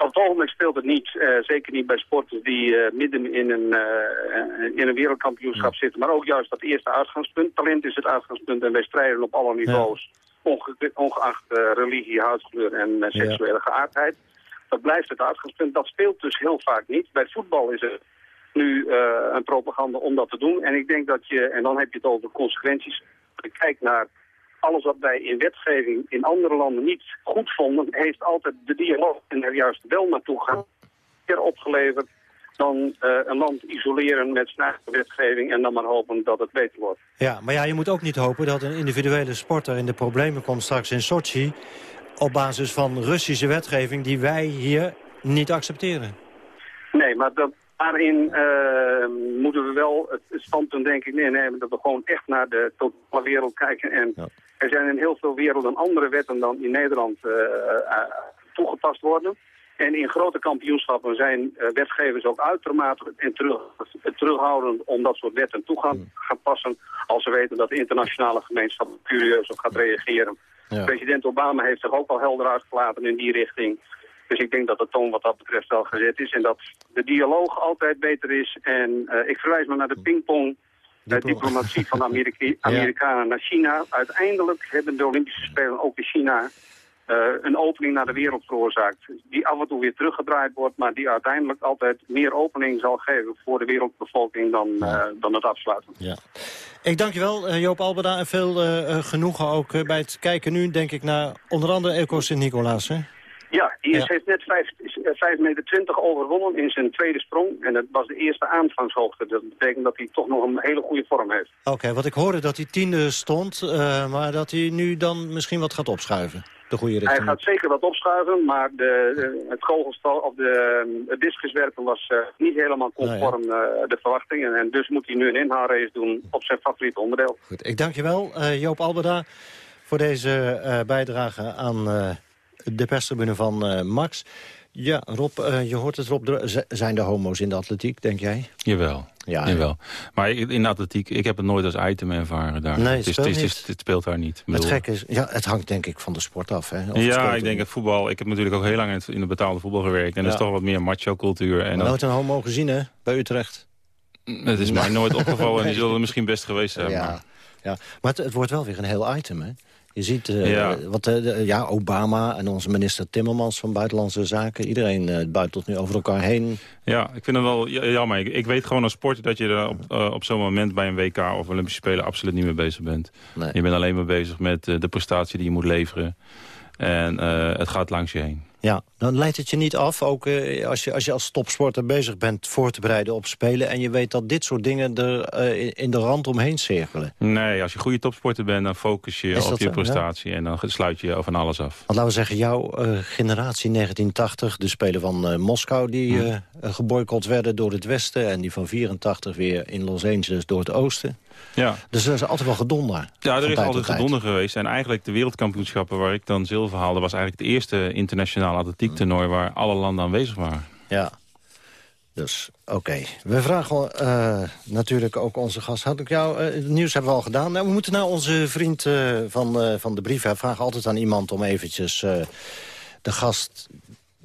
Op het ogenblik speelt het niet, eh, zeker niet bij sporters die eh, midden in een, eh, in een wereldkampioenschap zitten. Maar ook juist dat eerste uitgangspunt. Talent is het uitgangspunt en wij strijden op alle niveaus. Onge ongeacht religie, huidskleur en seksuele geaardheid. Dat blijft het uitgangspunt. Dat speelt dus heel vaak niet. Bij voetbal is het nu een propaganda om dat te doen. En ik denk dat je, en dan heb je het over opgeschreven kijkt naar alles wat wij in wetgeving in andere landen niet goed vonden, heeft altijd de dialoog en er juist wel naartoe gaan meer opgeleverd dan eh, een land isoleren met eigen wetgeving en dan maar hopen dat het beter wordt. Ja, maar ja, je moet ook niet hopen dat een individuele sporter in de problemen komt straks in Sochi... op basis van Russische wetgeving die wij hier niet accepteren. Nee, maar dat, daarin eh, moeten we wel het het standpunt denk ik neernemen dat we gewoon echt naar de totale wereld kijken. En er zijn in heel veel werelden andere wetten dan in Nederland eh, eh, toegepast worden. En in grote kampioenschappen zijn eh, wetgevers ook uitermate en terug, terughoudend om dat soort wetten toe gaan, gaan passen. Als ze weten dat de internationale gemeenschap curieus op gaat reageren. Ja. President Obama heeft zich ook al helder uitgelaten in die richting. Dus ik denk dat de toon wat dat betreft wel gezet is. En dat de dialoog altijd beter is. En ik verwijs maar naar de pingpong eh, diplomatie van de [laughs] Amerika Amerikanen naar China. Uiteindelijk hebben de Olympische Spelen ook in China eh, een opening naar de wereld veroorzaakt. Die af en toe weer teruggedraaid wordt, maar die uiteindelijk altijd meer opening zal geven voor de wereldbevolking dan, eh, dan het afsluiten. Ja. Ik dank je wel, eh, Joop Albeda, en veel genoegen ook bij het kijken nu, denk ik, naar onder andere Elko Sint-Nicolaas. Ja, IS heeft net 5 meter 20 overwonnen in zijn tweede sprong. En dat was de eerste aanvangshoogte. Dat betekent dat hij toch nog een hele goede vorm heeft. Oké, wat ik hoorde dat hij tiende stond, eh, maar dat hij nu dan misschien wat gaat opschuiven. De goede Hij richting. gaat zeker wat opschuiven, maar de, de- het kogelstal of de, het discuswerpen was eh, niet helemaal conform eh, de verwachtingen. En dus moet hij nu een inhaalrace doen op zijn favoriete onderdeel. Goed, ik dank je wel, eh, Joop Albeda, voor deze eh, bijdrage aan eh, de perstribune van eh, Max. Ja, Rob, uh, je hoort het, Rob. Zijn er homo's in de atletiek, denk jij? Jawel. Ja, Jawel. Maar in de atletiek, ik heb het nooit als item ervaren daar. Nee, het, het, speelt, is, niet. het, speelt daar niet. Het gek is, ja, het hangt denk ik van de sport af. Hè? Of ja, ik denk het voetbal. Ik heb natuurlijk ook heel lang in het betaalde voetbal gewerkt. En ja. dat is toch wat meer macho-cultuur. En nooit een homo gezien, hè, bij Utrecht? Het is mij nooit opgevallen en die [laughs] zullen er misschien best geweest zijn. Ja, maar. ja. maar het, het, wordt wel weer een heel item, hè? Je ziet, uh, ja. Wat, uh, ja, Obama en onze minister Timmermans van Buitenlandse Zaken. Iedereen uh, buitelt nu over elkaar heen. Ja, ik vind het wel jammer. Ik, ik weet gewoon als sport dat je er op, op zo'n moment bij een WK of Olympische Spelen absoluut niet mee bezig bent. Nee. Je bent alleen maar bezig met de prestatie die je moet leveren. En het gaat langs je heen. Ja, dan leidt het je niet af, ook uh, als, je, als je als topsporter bezig bent voor te bereiden op Spelen... en je weet dat dit soort dingen er uh, in de rand omheen cirkelen. Nee, als je goede topsporter bent, dan focus je op je zo? prestatie... Ja? en dan sluit je van alles af. Want laten we zeggen, jouw uh, generatie 1980, de Spelen van Moskou... die hm. geboycott werden door het Westen... en die van 84 weer in Los Angeles door het Oosten... Ja. Dus er is altijd wel gedonder. Ja, er is altijd gedonder geweest. En eigenlijk de wereldkampioenschappen waar ik dan zilver haalde... was eigenlijk het eerste internationale atletiektoernooi... waar alle landen aanwezig waren. Ja. Dus, oké. Okay. We vragen uh, natuurlijk ook onze gast. Had ik jou, uh, het nieuws hebben we al gedaan. Nou, we moeten naar onze vriend uh, van, van de brief. Vragen altijd aan iemand om eventjes de gast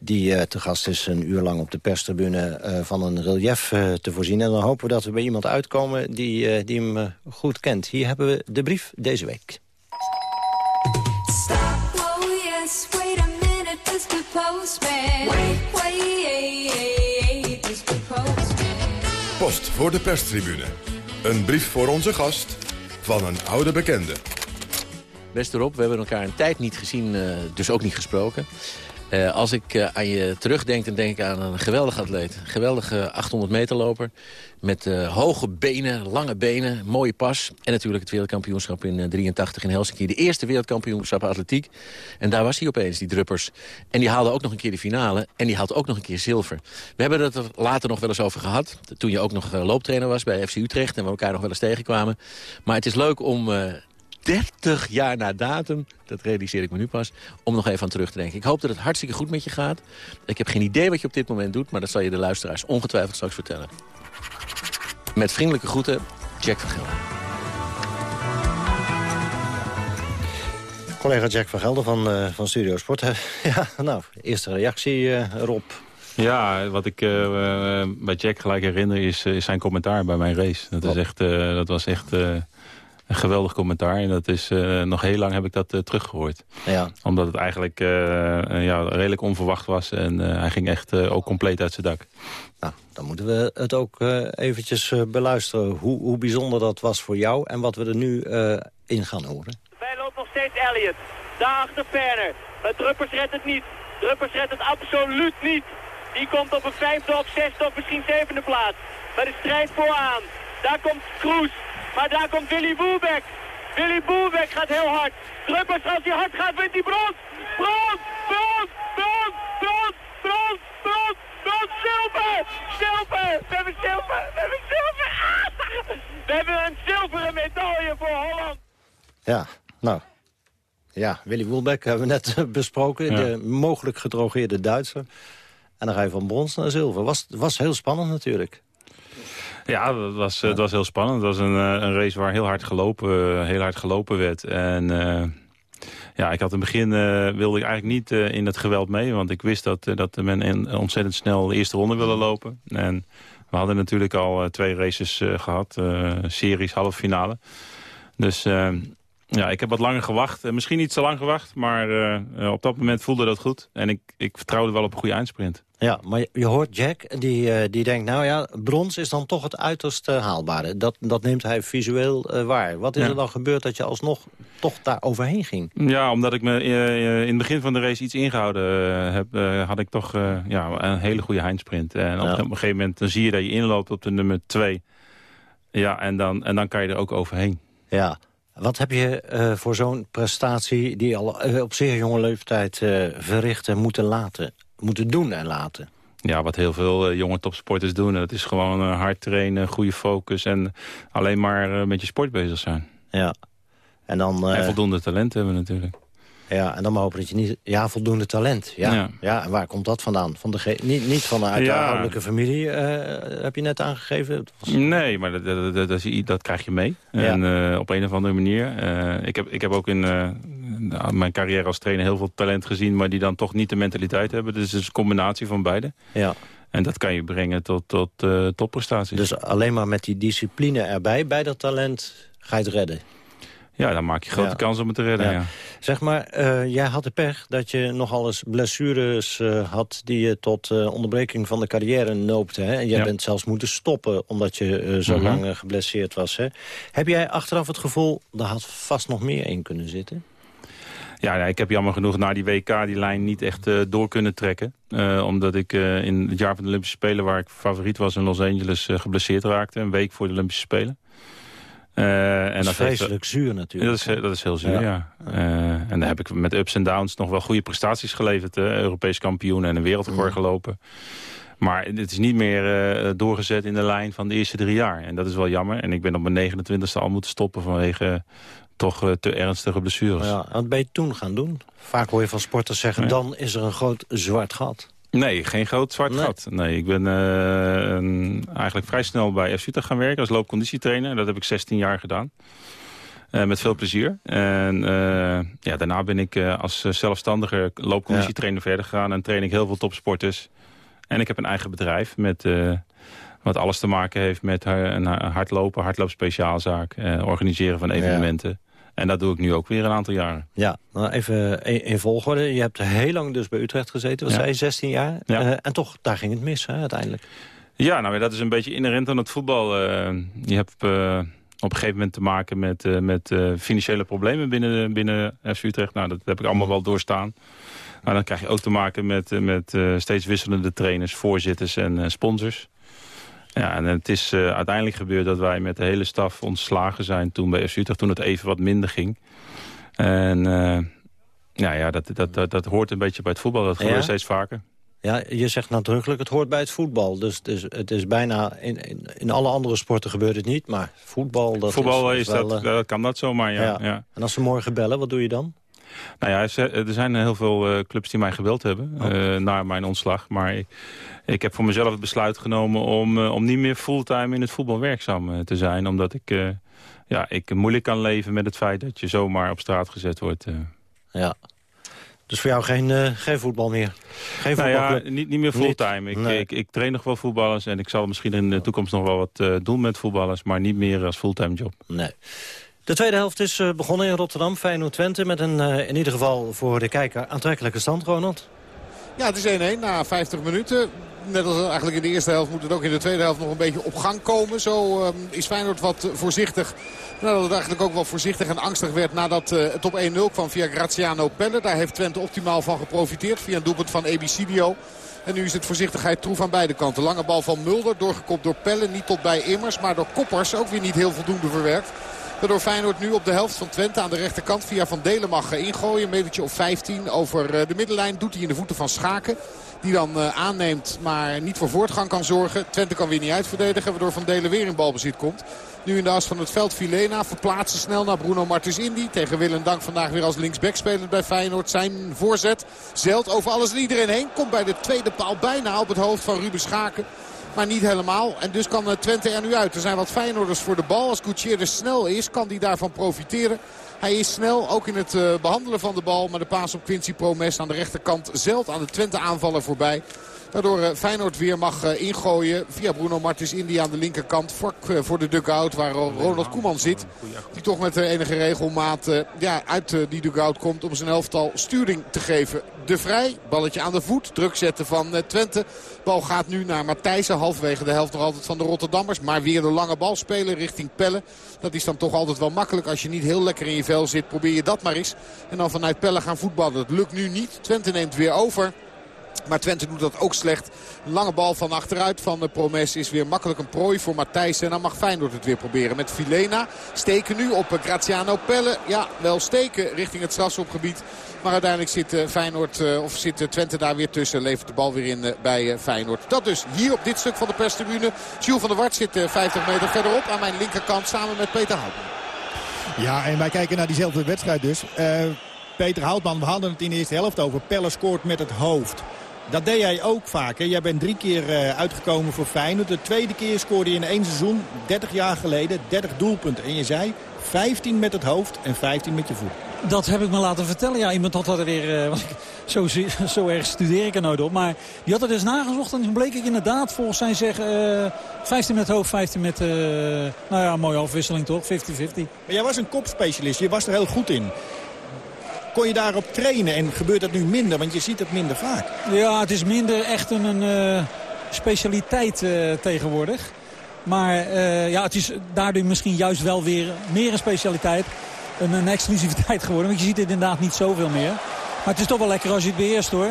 die uh, te gast is een uur lang op de perstribune uh, van een relief uh, te voorzien. En dan hopen we dat we bij iemand uitkomen die, die hem goed kent. Hier hebben we de brief deze week. Stop, oh yes, wait a minute, Mr. Postman. Wait, wait, Mr. Postman. Post voor de perstribune. Een brief voor onze gast van een oude bekende. Beste Rob, we hebben elkaar een tijd niet gezien, dus ook niet gesproken. Uh, als ik uh, aan je terugdenk, dan denk ik aan een geweldige atleet. Een geweldige 800 meter loper. Met uh, hoge benen, lange benen, mooie pas. En natuurlijk het wereldkampioenschap in 83 in Helsinki. De eerste wereldkampioenschap atletiek. En daar was hij opeens, die druppers. En die haalde ook nog een keer de finale. En die haalde ook nog een keer zilver. We hebben het er later nog wel eens over gehad. Toen je ook nog looptrainer was bij FC Utrecht. En we elkaar nog wel eens tegenkwamen. Maar het is leuk om 30 jaar na datum, dat realiseer ik me nu pas, om nog even aan terug te denken. Ik hoop dat het hartstikke goed met je gaat. Ik heb geen idee wat je op dit moment doet, maar dat zal je de luisteraars ongetwijfeld straks vertellen. Met vriendelijke groeten, Jack van Gelder. Collega Jack van Gelder van, uh, van Studio Sport. [laughs] ja, nou, eerste reactie, uh, Rob. Ja, wat ik uh, bij Jack gelijk herinner is, is, zijn commentaar bij mijn race. Dat, is echt, dat was echt een geweldig commentaar. En dat is, uh, nog heel lang heb ik dat uh, teruggehoord. Ja. Omdat het eigenlijk uh, ja, redelijk onverwacht was. En hij ging echt ook compleet uit zijn dak. Nou, dan moeten we het ook eventjes beluisteren. Hoe, hoe bijzonder dat was voor jou. En wat we er nu in gaan horen. Wij loopt nog steeds Elliot. Daarachter Verner. Maar Druppers redt het niet. Druppers redt het absoluut niet. Die komt op een vijfde of zesde of misschien zevende plaats. Maar de strijd vooraan. Daar komt Kroes. Maar daar komt Willy Boelbeck. Willy Boelbeck gaat heel hard. Druppers, als hij hard gaat, wint hij brons. Brons, brons, brons, brons, brons, brons, brons, zilver. Zilver, we hebben zilver, we hebben zilver. Ah! [laughs] We hebben een zilveren medaille voor Holland. Ja, nou, ja, Willy Boelbeck hebben we net besproken. Ja. De mogelijk gedrogeerde Duitser. En dan ga je van brons naar zilver. Was, was heel spannend natuurlijk. Ja, dat was, het was heel spannend. Het was een, eh, een race waar heel hard gelopen, heel hard gelopen werd. En ja, ik had in het begin uh, wilde ik eigenlijk niet uh, in het geweld mee. Want ik wist dat, dat men in, ontzettend snel de eerste ronde wilde lopen. En we hadden natuurlijk al twee races gehad. series, halve finale. Dus ja, ik heb wat langer gewacht. misschien niet zo lang gewacht, maar op dat moment voelde dat goed. En ik, ik vertrouwde wel op een goede eindsprint. Ja, maar je hoort Jack, die, uh, die denkt, nou ja, brons is dan toch het uiterst uh, haalbare. Dat, dat neemt hij visueel uh, waar. Wat is ja. er dan gebeurd dat je alsnog toch daar overheen ging? Ja, omdat ik me in het begin van de race iets ingehouden heb, had ik toch ja, een hele goede eindsprint. En op een gegeven moment dan zie je dat je inloopt op de nummer 2. Ja, en dan, en dan kan je er ook overheen. Ja, wat heb je voor zo'n prestatie die al op zeer jonge leeftijd verrichten moeten laten? Moeten doen en laten. Ja, wat heel veel uh, jonge topsporters doen. Dat is gewoon uh, hard trainen, goede focus en alleen maar uh, met je sport bezig zijn. Ja. En, dan, en voldoende talent hebben natuurlijk. Ja, en dan maar hopen dat je niet... Ja, voldoende talent. Ja, ja. Ja. en waar komt dat vandaan? Van de niet, niet van de uit de Ja. ouderlijke familie, eh, heb je net aangegeven? Was- Nee, maar dat, dat, dat, dat, krijg je mee. Ja. En eh, op een of andere manier. eh, ik, heb, ik heb ook in eh, mijn carrière als trainer heel veel talent gezien... maar die dan toch niet de mentaliteit hebben. Dus het is een combinatie van beide. Ja. En dat kan je brengen tot, tot eh, topprestaties. Dus alleen maar met die discipline erbij, bij dat talent, ga je het redden. Ja, dan maak je grote Ja. kans om het te redden. Ja. Ja. Zeg maar, eh, jij had de pech dat je nogal eens blessures eh, had... die je tot onderbreking van de carrière noopte. Hè? En jij bent zelfs moeten stoppen omdat je zo Mhm. lang geblesseerd was. Hè? Heb jij achteraf het gevoel, daar had vast nog meer in kunnen zitten? Ja, nee, ik heb jammer genoeg na die WK die lijn niet echt eh, door kunnen trekken. Eh, omdat ik eh, in het jaar van de Olympische Spelen... waar ik favoriet was in Los Angeles geblesseerd raakte. Een week voor de Olympische Spelen. En dat is heeft- vreselijk zuur natuurlijk. Dat is, dat is heel zuur, Ja. ja. En daar heb ik met ups en downs nog wel goede prestaties geleverd. Europees kampioen en een wereldrecord Mm. gelopen. Maar het is niet meer doorgezet in de lijn van de eerste drie jaar. En dat is wel jammer. En ik ben op mijn 29e al moeten stoppen vanwege toch eh, te ernstige blessures. Ja, en wat ben je toen gaan doen? Vaak hoor je van sporters zeggen, Ja. dan is er een groot zwart gat. Nee, geen groot zwart Nee. gat. Nee, ik ben eh, een- eigenlijk vrij snel bij FC gaan werken als loopconditietrainer. Dat heb ik 16 jaar gedaan. Eh, met veel plezier. En ja, daarna ben ik als zelfstandige loopconditietrainer verder gegaan. En train ik heel veel topsporters. En ik heb een eigen bedrijf met... wat alles te maken heeft met hardlopen, hardloopspeciaalzaak, eh, organiseren van evenementen. En dat doe ik nu ook weer een aantal jaren. Ja, nou even in, in volgorde. Je hebt heel lang dus bij Utrecht gezeten. Wat Ja. zei je, 16 jaar? Ja. Eh, en toch, daar ging het mis hè, uiteindelijk. Ja, nou dat is een beetje inherent aan het voetbal. Eh, je hebt eh, op een gegeven moment te maken met, met financiële problemen binnen, binnen FC Utrecht. Nou, dat heb ik allemaal wel doorstaan. Maar dan krijg je ook te maken met, met steeds wisselende trainers, voorzitters en sponsors. Ja, en het is eh, uiteindelijk gebeurd dat wij met de hele staf ontslagen zijn toen bij FC Utrecht, toen het even wat minder ging. En eh, ja, ja dat, dat, dat, dat hoort een beetje bij het voetbal, dat gebeurt Ja? steeds vaker. Ja, je zegt nadrukkelijk, het hoort bij het voetbal. Dus het is, het is bijna, in, in, in alle andere sporten gebeurt het niet. Maar voetbal, dat Voetbal is, is, wel, dat, eh, dat kan dat zomaar, ja. ja. En als ze morgen bellen, wat doe je dan? Nou ja, er zijn heel veel eh, clubs die mij gebeld hebben eh, na mijn ontslag. Maar ik, heb voor mezelf het besluit genomen om, eh, om niet meer fulltime in het voetbal werkzaam te zijn. Omdat ik, ja, ik moeilijk kan leven met het feit dat je zomaar op straat gezet wordt. Ja. Dus voor jou geen, geen voetbal meer? Geen Nou ja, niet, niet meer fulltime. Ik, Nee. ik, ik train nog wel voetballers en ik zal misschien in de toekomst nog wel wat doen met voetballers. Maar niet meer als fulltime job. Nee. De tweede helft is eh, begonnen in Rotterdam, Feyenoord-Twente... met een eh, in ieder geval voor de kijker aantrekkelijke stand, Ronald. Ja, het is 1-1 na 50 minuten. Net als eigenlijk in de eerste helft moet het ook in de tweede helft nog een beetje op gang komen. Zo ehm, is Feyenoord wat voorzichtig. Nadat het eigenlijk ook wel voorzichtig en angstig werd nadat eh, het op 1-0 kwam via Graziano Pelle. Daar heeft Twente optimaal van geprofiteerd via een doelpunt van Ebicidio. En nu is het voorzichtigheid troef aan beide kanten. Lange bal van Mulder, doorgekopt door Pelle. Niet tot bij Immers, maar door Koppers ook weer niet heel voldoende verwerkt. Waardoor Feyenoord nu op de helft van Twente aan de rechterkant via Van Delen mag eh, ingooien. Een metertje of 15 over eh, de middenlijn. Doet hij in de voeten van Schaken. Die dan eh, aanneemt, maar niet voor voortgang kan zorgen. Twente kan weer niet uitverdedigen, waardoor Van Delen weer in balbezit komt. Nu in de as van het veld Filena. Verplaatsen snel naar Bruno Martens Indy. Tegen Willem Dank vandaag weer als linksback spelend bij Feyenoord. Zijn voorzet zelt over alles en iedereen heen. Komt bij de tweede paal bijna op het hoofd van Ruben Schaken. Maar niet helemaal. En dus kan eh, Twente er nu uit. Er zijn wat Feyenoorders voor de bal. Als Gutierrez snel is, kan hij daarvan profiteren. Hij is snel, ook in het eh, behandelen van de bal. Maar de paas op Quincy Promes aan de rechterkant zelt aan de Twente aanvaller voorbij. Waardoor eh, Feyenoord weer mag eh, ingooien via Bruno Martins Indy aan de linkerkant. Eh, voor de dugout waar Ronald Koeman zit. Die toch met eh, enige regelmaat ja, uit die dugout komt om zijn elftal sturing te geven. De Vrij, balletje aan de voet, druk zetten van Twente. Bal gaat nu naar Matthijsen, halfwege de helft nog altijd van de Rotterdammers. Maar weer de lange bal spelen richting Pelle. Dat is dan toch altijd wel makkelijk. Als je niet heel lekker in je vel zit, probeer je dat maar eens. En dan vanuit Pelle gaan voetballen. Dat lukt nu niet. Twente neemt weer over. Maar Twente doet dat ook slecht. Lange bal van achteruit van de Promes is weer makkelijk een prooi voor Matthijs. En dan mag Feyenoord het weer proberen met Filena. Steken nu op Graziano Pelle. Ja, wel steken richting het strafschopgebied. Maar uiteindelijk zit, eh, Feyenoord, eh, of zit eh, Twente daar weer tussen. Levert de bal weer in eh, bij eh, Feyenoord. Dat dus hier op dit stuk van de perstribune. Jules van der Wart zit eh, 50 meter verderop aan mijn linkerkant samen met Peter Houtman. Ja, en wij kijken naar diezelfde wedstrijd dus. Eh, Peter Houtman, we hadden het in de eerste helft over. Pelle scoort met het hoofd. Dat deed jij ook vaak. Hè? Jij bent drie keer uh, uitgekomen voor Feyenoord. De tweede keer scoorde je in één seizoen, 30 jaar geleden, 30 doelpunten. En je zei 15 met het hoofd en 15 met je voet. Dat heb ik me laten vertellen. Ja, iemand had dat er weer... [laughs] Uh, zo, zo erg studeer ik er nooit op. Maar die had er dus nagezocht en toen bleek ik inderdaad volgens zijn zeggen... Uh, 15 met hoofd, 15 met... Uh, nou ja, mooie afwisseling toch? 50-50. Maar jij was een kopspecialist. Je was er heel goed in. Kon je daarop trainen en gebeurt dat nu minder? Want je ziet het minder vaak. Ja, het is minder echt een, een uh, specialiteit uh, tegenwoordig. Maar uh, ja, het is daardoor misschien juist wel weer meer een specialiteit. Een, een exclusiviteit geworden. Want je ziet het inderdaad niet zoveel meer. Maar het is toch wel lekker als je het beheerst hoor.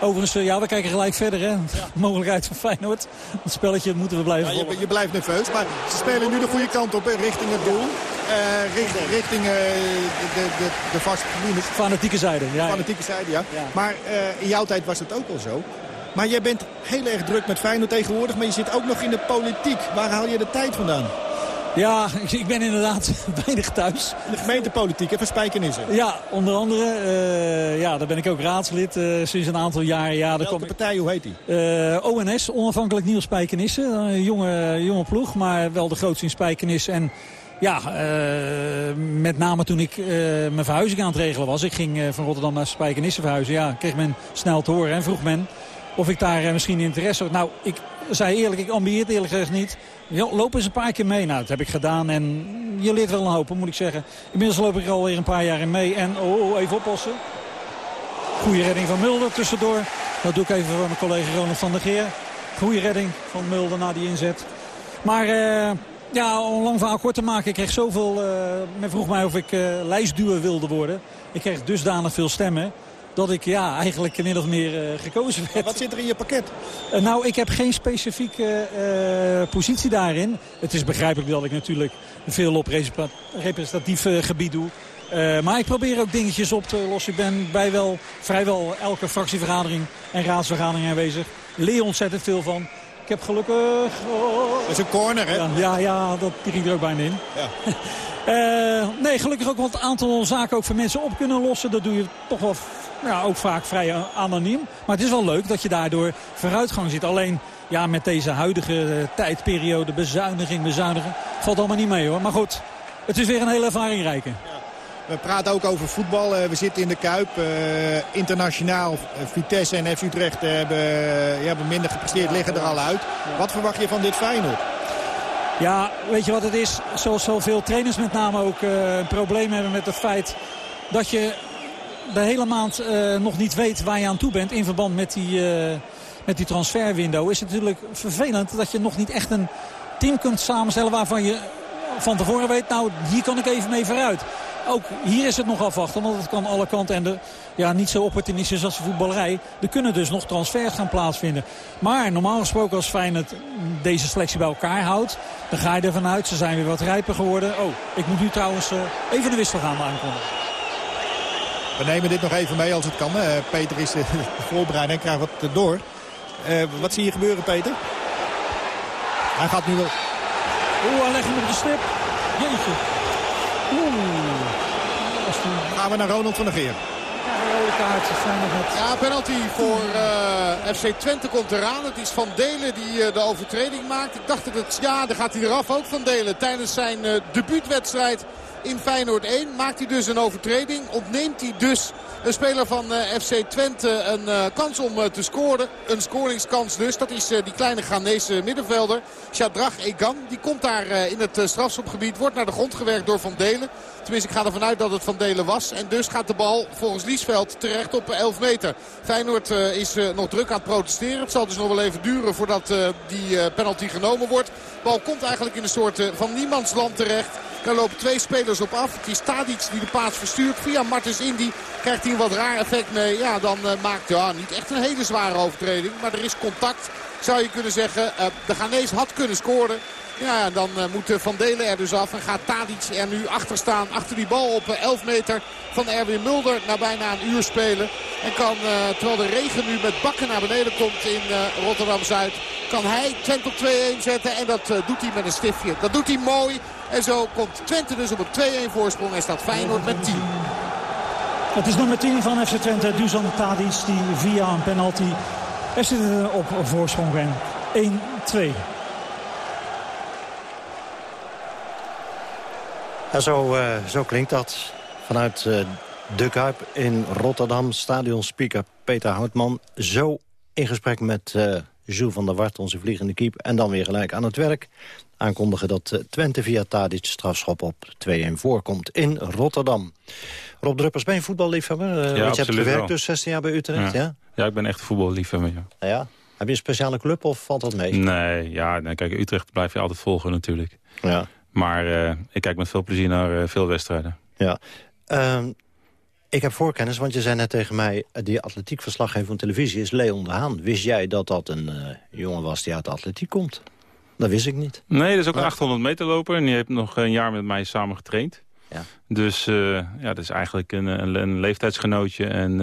Overigens, ja, we kijken gelijk verder. Hè. [laughs] Mogelijkheid van Feyenoord. Het spelletje moeten we blijven ja, je, je, blijft nerveus, maar ze spelen nu de goede kant op, hè, richting het doel. Uh, richting, richting uh, de, de, de vaste tribunes. Fanatieke zijde, ja. Fanatieke zijde, ja. ja. Maar uh, in jouw tijd was het ook al zo. Maar jij bent heel erg druk met Feyenoord tegenwoordig, maar je zit ook nog in de politiek. Waar haal je de tijd vandaan? Ja, ik ben inderdaad [laughs] weinig thuis. De gemeentepolitiek, even Spijkenissen. Ja, onder andere. Uh, ja, daar ben ik ook raadslid uh, sinds een aantal jaren. Ja, Welke kom... partij, hoe heet die? Uh, ONS, Onafhankelijk Nieuw Spijkenissen. Een jonge, jonge ploeg, maar wel de grootste in Spijkenissen. En ja, met name toen ik mijn verhuizing aan het regelen was. Ik ging van Rotterdam naar Spijkenissen verhuizen. Ja, kreeg men snel te horen en vroeg men of ik daar misschien interesse had. Nou, ik zei eerlijk, ik ambieer eerlijk gezegd niet. loop eens een paar keer mee. Nou, dat heb ik gedaan en je leert wel een hoop, moet ik zeggen. Inmiddels loop ik er alweer een paar jaar in mee. En, oh, oh even oppassen. Goede redding van Mulder tussendoor. Dat doe ik even voor mijn collega Ronald van der Geer. Goede redding van Mulder na die inzet. Maar... Uh, ja, om lang verhaal kort te maken. Ik kreeg zoveel... Uh, men vroeg mij of ik uh, lijstduwer wilde worden. Ik kreeg dusdanig veel stemmen dat ik ja, eigenlijk min of meer uh, gekozen werd. Wat zit er in je pakket? Uh, nou, ik heb geen specifieke uh, positie daarin. Het is begrijpelijk dat ik natuurlijk veel op representatief gebied doe. maar ik probeer ook dingetjes op te lossen. Ik ben bij wel vrijwel elke fractievergadering en raadsvergadering aanwezig. Leer ontzettend veel van. Ik heb gelukkig... Oh, dat is een corner, hè? Ja, ja, ja dat ging er ook bijna in. Ja. Uh, [laughs] nee, gelukkig ook wat aantal zaken ook voor mensen op kunnen lossen. Dat doe je toch wel ja, ook vaak vrij anoniem. Maar het is wel leuk dat je daardoor vooruitgang ziet. Alleen ja, met deze huidige uh, tijdperiode, bezuiniging, bezuinigen, valt allemaal niet mee hoor. Maar goed, het is weer een hele ervaringrijke. We praten ook over voetbal. Uh, we zitten in de Kuip. Uh, internationaal, Vitesse en FC Utrecht hebben, hebben minder gepresteerd, liggen er al uit. Wat verwacht je van dit Feyenoord? Ja, weet je wat het is? Zoals zoveel trainers met name ook een probleem hebben met het feit dat je de hele maand uh, nog niet weet waar je aan toe bent in verband met die, uh, met die transferwindow... is het natuurlijk vervelend dat je nog niet echt een team kunt samenstellen... waarvan je van tevoren weet, nou, hier kan ik even mee vooruit. Ook hier is het nog afwachten, want het kan alle kanten. En de, ja, niet zo opportunistisch als de voetballerij. Er kunnen dus nog transfers gaan plaatsvinden. Maar normaal gesproken als Feyenoord deze selectie bij elkaar houdt... dan ga je ervan uit, ze zijn weer wat rijper geworden. Oh, ik moet nu trouwens uh, even de wissel gaan aankondigen. We nemen dit nog even mee als het kan. Uh, Peter is [laughs] uh, voorbereid en krijgt wat door. Uh, wat zie je gebeuren, Peter? Hij gaat nu wel... Oeh, hij legt hem op de stip. Jeetje. Oeh. Gaan we naar Ronald van der Geer. Ja, penalty voor uh, FC Twente komt eraan. Het is Van Delen die uh, de overtreding maakt. Ik dacht dat het... Ja, daar gaat hij eraf ook Van Delen. Tijdens zijn uh, debuutwedstrijd in Feyenoord 1. Maakt hij dus een overtreding. Ontneemt hij dus een speler van uh, FC Twente een uh, kans om uh, te scoren. Een scoringskans dus. Dat is die kleine Ghanese middenvelder. Shadrach Egan. Die komt daar in het strafschopgebied. Wordt naar de grond gewerkt door Van Delen. Tenminste, ik ga ervan uit dat het Van Delen was. En dus gaat de bal volgens Liesveld terecht op 11 meter. Feyenoord is nog druk aan het protesteren. Het zal dus nog wel even duren voordat die penalty genomen wordt. De bal komt eigenlijk in een soort van niemandsland terecht. Daar lopen twee spelers op af. Het is Tadic die de paas verstuurt. Via Martens Indy krijgt hij een wat raar effect mee. Ja, dan uh, maakt ja, niet echt een hele zware overtreding. Maar er is contact, zou je kunnen zeggen. Uh, de Ghanese had kunnen scoren. Ja, dan uh, moet Van Delen er dus af. En gaat Tadic er nu achter staan. Achter die bal op 11 meter van Erwin Mulder. Na bijna een uur spelen. En kan, terwijl de regen nu met bakken naar beneden komt in Rotterdam-Zuid. Kan hij Twente op 2-1 zetten. En dat doet hij met een stiftje. Dat doet hij mooi. En zo komt Twente dus op een 2-1 voorsprong en staat Feyenoord met 10. Het is nummer 10 van FC Twente, Dusan Tadic, die via een penalty FC op voorsprong bent. 1-2. En zo, uh, zo klinkt dat vanuit uh, de Kuip in Rotterdam. Stadionspeaker Peter Houtman. Zo in gesprek met uh, Jules van der Wart, onze vliegende keep. En dan weer gelijk aan het werk. Aankondigen dat Twente via Tadic strafschop op 2-1 voorkomt in Rotterdam. Rob Druppers, ben je voetballiefhebber? Uh, ja, je hebt gewerkt dus 16 jaar bij Utrecht, ja? Ja, ja ik ben echt voetballiefhebber, ja. ja. Heb je een speciale club of valt dat mee? Nee, ja, nee, kijk, Utrecht blijf je altijd volgen natuurlijk. Ja. Maar uh, ik kijk met veel plezier naar uh, veel wedstrijden. Ja. Uh, ik heb voorkennis, want je zei net tegen mij... die atletiekverslaggever van televisie is Leon de Haan. Wist jij dat dat een jongen was die uit de atletiek komt? Dat wist ik niet. Nee, dat is ook een 800 meter loper. En die heeft nog een jaar met mij samen getraind. Ja. Dus ja, dat is eigenlijk een, een, een leeftijdsgenootje. En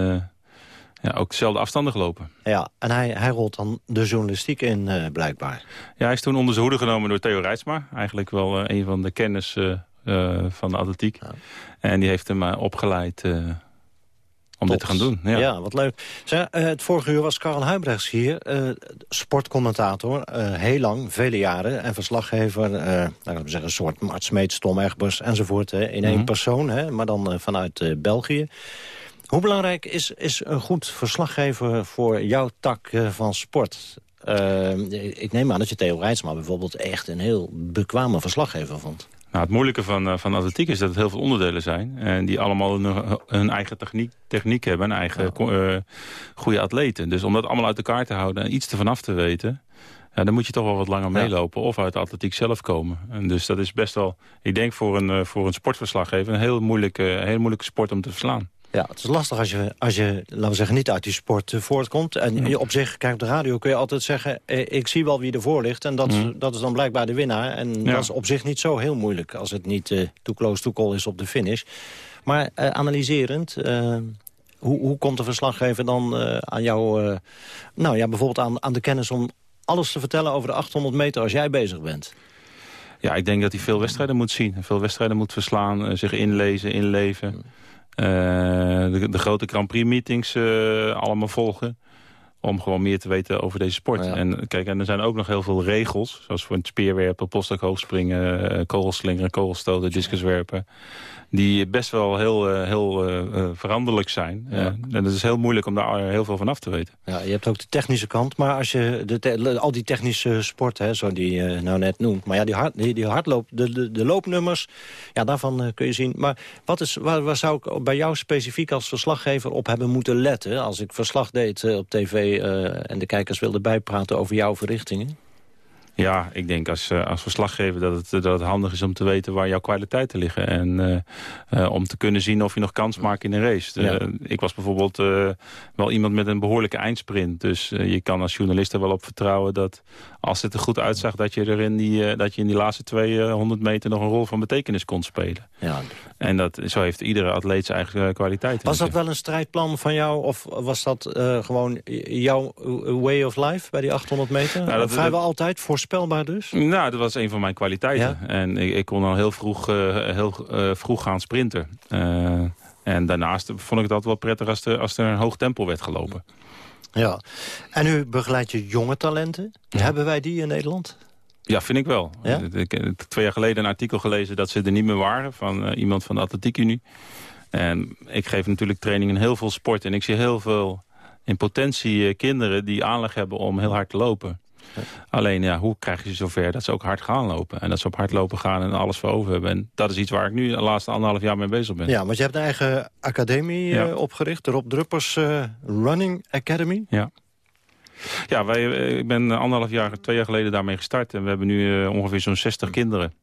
ja, ook dezelfde afstanden gelopen. Ja, en hij, hij rolt dan de journalistiek in, uh, blijkbaar. Ja, hij is toen onder zijn hoede genomen door Theo Rijtsma. Eigenlijk wel een van de kennis van de atletiek. Ja. En die heeft hem opgeleid om Tot. dit te gaan doen. Ja, ja wat leuk. Zeg, het vorige uur was Karel Huibrechts hier, sportcommentator. heel lang, vele jaren. En verslaggever, nou, laten we zeggen, een soort Mart Smeets, Tom Egbers enzovoort. in één mm -hmm. persoon, hè, maar dan vanuit België. Hoe belangrijk is, is een goed verslaggever voor jouw tak van sport? Ik neem aan dat je Theo Rijtsma bijvoorbeeld echt een heel bekwame verslaggever vond. Nou, het moeilijke van, uh, van atletiek is dat het heel veel onderdelen zijn. En die allemaal hun, hun eigen techniek, techniek hebben. Een eigen ja. goede atleten. Dus om dat allemaal uit elkaar te houden en iets ervan af te weten... Ja, dan moet je toch wel wat langer meelopen of uit de atletiek zelf komen. En dus dat is best wel, ik denk voor een, voor een sportverslaggever... een heel moeilijke, heel moeilijke sport om te verslaan. Ja, het is lastig als je, als je laten we zeggen, niet uit die sport uh, voortkomt. En je op zich, kijk op de radio kun je altijd zeggen... Eh, ik zie wel wie ervoor ligt en dat, mm. dat is dan blijkbaar de winnaar. En ja. dat is op zich niet zo heel moeilijk... als het niet uh, too close to call is op de finish. Maar uh, analyserend, hoe, hoe komt de verslaggever dan aan jou... nou ja, bijvoorbeeld aan, aan de kennis om alles te vertellen over de 800 meter als jij bezig bent? Ja, ik denk dat hij veel wedstrijden moet zien. Veel wedstrijden moet verslaan, zich inlezen, inleven... Eh, de, de, grote Grand Prix meetings eh, allemaal volgen om gewoon meer te weten over deze sport. Ja. En kijk, en er zijn ook nog heel veel regels, zoals voor het speerwerpen, postak hoogspringen, eh, kogelslingeren, kogelstoten, discuswerpen die best wel heel, uh, heel uh, veranderlijk zijn. Ja. en het is heel moeilijk om daar heel veel van af te weten. Ja, je hebt ook de technische kant, maar als je de al die technische sporten, zo die je nou net noemt, maar ja, die, hard, die, die hardloop, de, de, de, loopnummers, ja, daarvan kun je zien. Maar wat is, waar, waar, zou ik bij jou specifiek als verslaggever op hebben moeten letten, als ik verslag deed op tv en de kijkers wilden bijpraten over jouw verrichtingen? Ja, ik denk als, uh, als verslaggever dat het, dat het handig is om te weten waar jouw kwaliteiten liggen. En uh, uh, om te kunnen zien of je nog kans maakt in een race. Ja. ik was bijvoorbeeld wel iemand met een behoorlijke eindsprint. Dus je kan als journalist er wel op vertrouwen dat als het er goed uitzag... dat je er in die, dat je in die laatste 200 meter nog een rol van betekenis kon spelen. Ja. En dat, zo heeft iedere atleet zijn eigen kwaliteiten. Was dat wel een strijdplan van jou? Of was dat gewoon jouw way of life bij die 800 meter? Nou, dat, vrijwel altijd voor voorspelbaar dus? Nou, dat was een van mijn kwaliteiten. Ja? En ik, ik, kon al heel vroeg, uh, heel, uh, vroeg gaan sprinten. Uh, en daarnaast vond ik dat wel prettig als er, als er een hoog tempo werd gelopen. Ja, en nu begeleid je jonge talenten. Ja. Hebben wij die in Nederland? Ja, vind ik wel. Ja? Ik heb twee jaar geleden een artikel gelezen dat ze er niet meer waren... van uh, iemand van de Atletiekunie. En ik geef natuurlijk training in heel veel sport. En ik zie heel veel in potentie kinderen die aanleg hebben om heel hard te lopen. Alleen, ja, hoe krijg je ze zover dat ze ook hard gaan lopen? En dat ze op hard lopen gaan en alles voor over hebben. En dat is iets waar ik nu de laatste anderhalf jaar mee bezig ben. Ja, want je hebt een eigen academie ja. uh, opgericht. De Rob Druppers uh, Running Academy. Ja. Ja, wij, eh, ik ben anderhalf jaar, twee jaar geleden daarmee gestart. En we hebben nu uh, ongeveer zo'n 60 kinderen.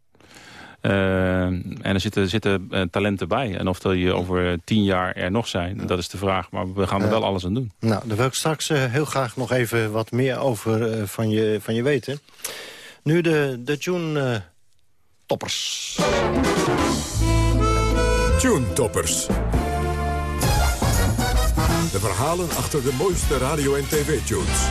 Uh, en er zitten, zitten uh, talenten bij. En of die over tien jaar er nog zijn, dat is de vraag. Maar we gaan er wel alles aan doen. Nou, daar wil ik straks uh, heel graag nog even wat meer over van, je, van je weten. Nu de, de Tune Toppers. Tune Toppers. De verhalen achter de mooiste radio- en tv-tunes.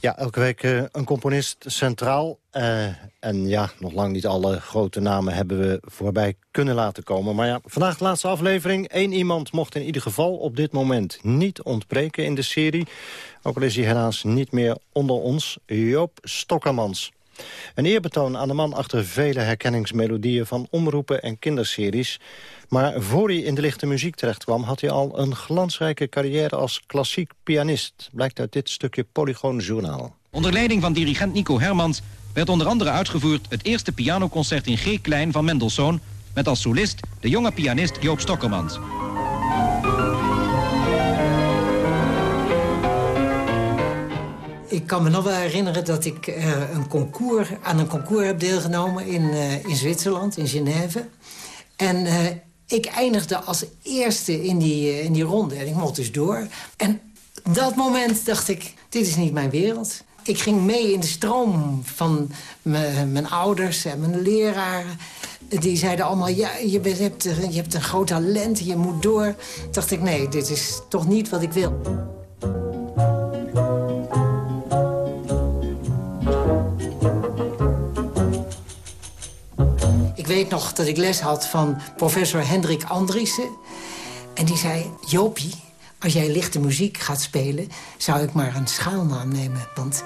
Ja, elke week uh, een componist centraal. Uh, en ja, nog lang niet alle grote namen hebben we voorbij kunnen laten komen. Maar ja, vandaag de laatste aflevering. Eén iemand mocht in ieder geval op dit moment niet ontbreken in de serie. Ook al is hij helaas niet meer onder ons. Joop Stokkermans. Een eerbetoon aan de man achter vele herkenningsmelodieën... van omroepen en kinderseries. Maar voor hij in de lichte muziek terecht kwam... had hij al een glansrijke carrière als klassiek pianist. Blijkt uit dit stukje Polygoon Journaal. Onder leiding van dirigent Nico Hermans werd onder andere uitgevoerd... het eerste pianoconcert in G-klein van Mendelssohn... met als solist de jonge pianist Joop Stokkermans. Ik kan me nog wel herinneren dat ik uh, een concours, aan een concours heb deelgenomen in, uh, in Zwitserland, in Genève. En uh, ik eindigde als eerste in die, in die ronde en ik mocht dus door. En dat moment dacht ik, dit is niet mijn wereld. Ik ging mee in de stroom van mijn ouders en mijn leraren. Die zeiden allemaal, ja, je, hebt, je hebt een groot talent, je moet door. dacht ik, nee, dit is toch niet wat ik wil. Weet nog dat ik les had van professor Hendrik Andriessen. En die zei, Jopie, als jij lichte muziek gaat spelen... zou ik maar een schaalnaam nemen, want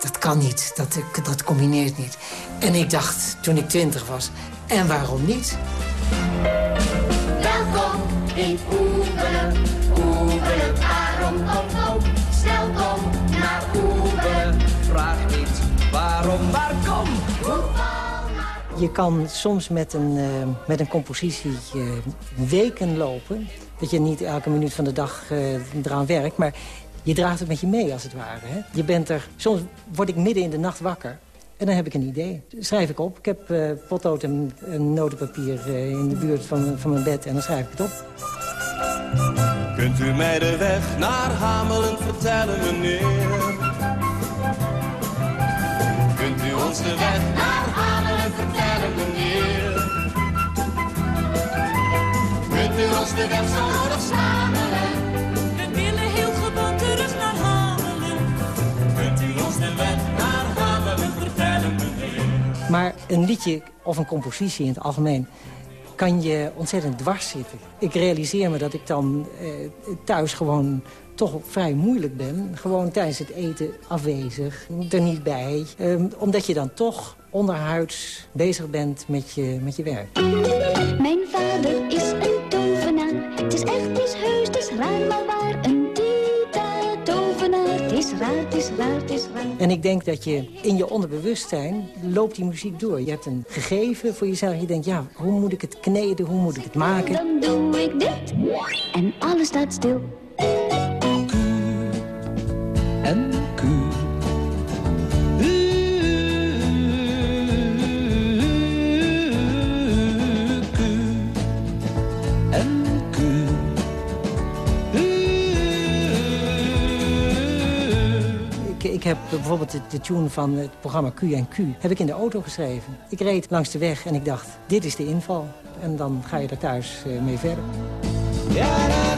dat kan niet, dat, dat combineert niet. En ik dacht, toen ik twintig was, en waarom niet? Welkom in je kan soms met een, uh, met een compositie uh, weken lopen. Dat je niet elke minuut van de dag uh, eraan werkt. Maar je draagt het met je mee, als het ware. Hè? Je bent er, soms word ik midden in de nacht wakker. En dan heb ik een idee. schrijf ik op. Ik heb potlood en, en notenpapier in de buurt van, van mijn bed. En dan schrijf ik het op. Kunt u mij de weg naar Hamelen vertellen, meneer? Kunt u ons de weg naar Hamelen Ons de weg zo nodig stamelen? We willen heel gewoon terug naar Hamelen. Kunt u ons de weg naar Hamelen vertellen, meneer? Maar een liedje of een compositie in het algemeen kan je ontzettend dwars zitten. Ik realiseer me dat ik dan eh, thuis gewoon toch vrij moeilijk ben. Gewoon tijdens het eten afwezig, er niet bij. Um, omdat je dan toch onderhuids bezig bent met je, met je werk. Mijn vader is een. Het is echt, het is heus, het is raar, maar waar. Een tita tovenaar. Het is raar, het is raar, het is raar. En ik denk dat je in je onderbewustzijn loopt die muziek door. Je hebt een gegeven voor jezelf. Je denkt, ja, hoe moet ik het kneden, hoe moet ik het maken? Dan doe ik dit en alles staat stil en Ik, heb bijvoorbeeld de, tune van het programma Q en Q heb ik in de auto geschreven. Ik reed langs de weg en ik dacht, dit is de inval. En dan ga je er thuis uh, mee verder. Da.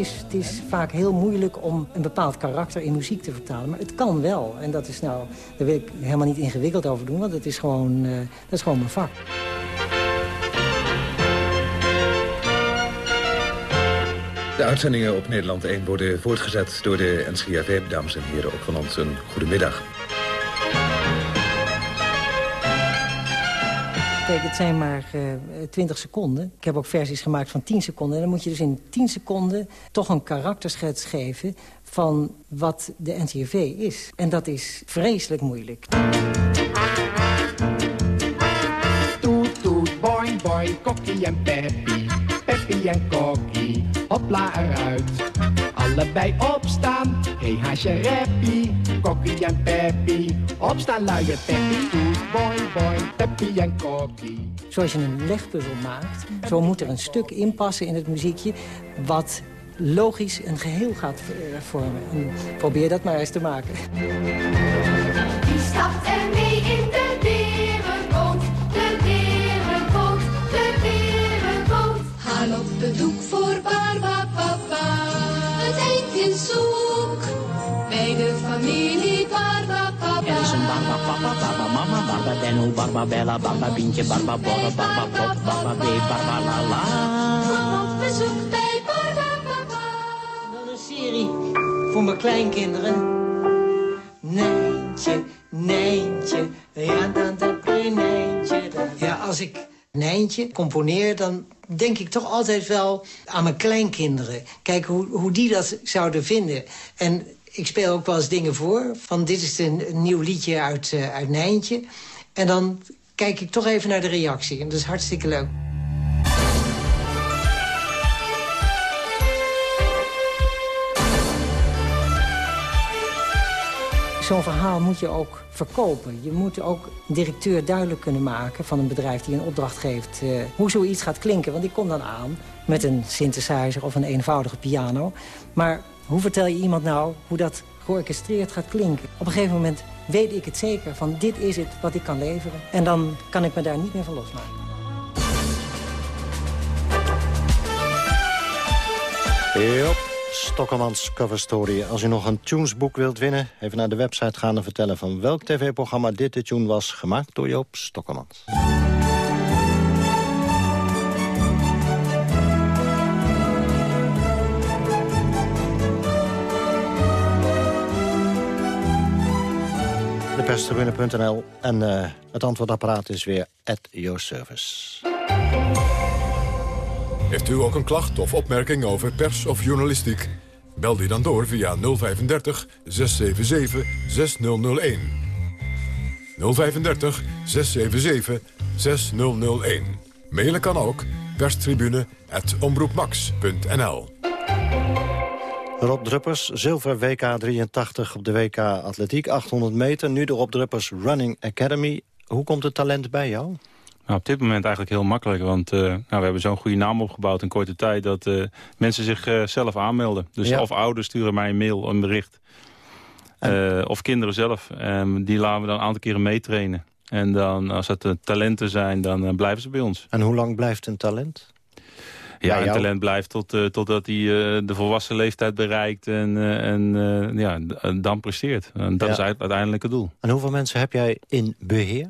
is, het is vaak heel moeilijk om een bepaald karakter in muziek te vertalen. Maar het kan wel. En dat is nou, daar wil ik helemaal niet ingewikkeld over doen. Want het is gewoon, uh, dat is gewoon mijn vak. Uitzendingen op Nederland 1 worden voortgezet door de NCRV. Dames en heren, ook van ons een goedemiddag. Kijk, het zijn maar uh, eh, 20 seconden. Ik heb ook versies gemaakt van 10 seconden. En dan moet je dus in 10 seconden toch een karakterschets geven... van wat de NTV is. En dat is vreselijk moeilijk. Toet, toet, boing, boing, kokkie en peppy. Peppy en kokkie, hopla eruit. Allebei opstaan, hey haasje reppie. Kokkie en peppy, opstaan luie peppy. Toet, boing, boing, peppy en kokkie. Zoals je een legpuzzel maakt, zo moet er een stuk inpassen in het muziekje... wat logisch een geheel gaat eh, vormen. En probeer dat maar eens te maken. Die stapt er mee in de Barba papa, barba mama, barba Benno, barba Bella, barba Bientje, barba Borre, barba Pop, barba B, barba la la. Op bezoek bij Barba Papa. Dan een serie voor mijn kleinkinderen. Nijntje, Nijntje, ja dan dat Nijntje. Ja, als ik Nijntje componeer, dan denk ik toch altijd wel aan mijn kleinkinderen. Kijk hoe, hoe die dat zouden vinden. En ik speel ook wel eens dingen voor. Van dit is een, nieuw liedje uit, uh, uit Nijntje. En dan kijk ik toch even naar de reactie. En dat is hartstikke leuk. Zo'n verhaal moet je ook verkopen. Je moet ook directeur duidelijk kunnen maken van een bedrijf die een opdracht geeft... Uh, hoe zoiets gaat klinken. Want die komt dan aan met een synthesizer of een eenvoudige piano. Maar hoe vertel je iemand nou hoe dat georchestreerd gaat klinken? Op een gegeven moment weet ik het zeker van dit is het wat ik kan leveren. En dan kan ik me daar niet meer van losmaken. Yep. Stokkermans Cover Story. Als u nog een tunesboek wilt winnen, even naar de website gaan en vertellen van welk tv-programma dit de tune was, gemaakt door Joop Stokkermans. perstribune.nl. En uh, het antwoordapparaat is weer at your service. Heeft u ook een klacht of opmerking over pers of journalistiek? Bel die dan door via 035 677 6001. 035 677 6001. Mailen kan ook perstribune.omroepmax.nl Rob Druppers, zilver WK 83 op de WK Atletiek, 800 meter. Nu de Rob Druppers Running Academy. Hoe komt het talent bij jou? Nou, op dit moment eigenlijk heel makkelijk, want uh, nou, we hebben zo'n goede naam opgebouwd in korte tijd dat uh, mensen zich uh, zelf aanmelden. Dus ja. of ouders sturen mij een mail, een bericht. En... of kinderen zelf. Um, die laten we dan een aantal keren meetrainen. En dan, als het talenten zijn, dan blijven ze bij ons. En hoe lang blijft een talent? Ja, een talent blijft tot, uh, totdat hij uh, de volwassen leeftijd bereikt en, uh, en ja, dan presteert. En dat ja. is uiteindelijk het doel. En hoeveel mensen heb jij in beheer?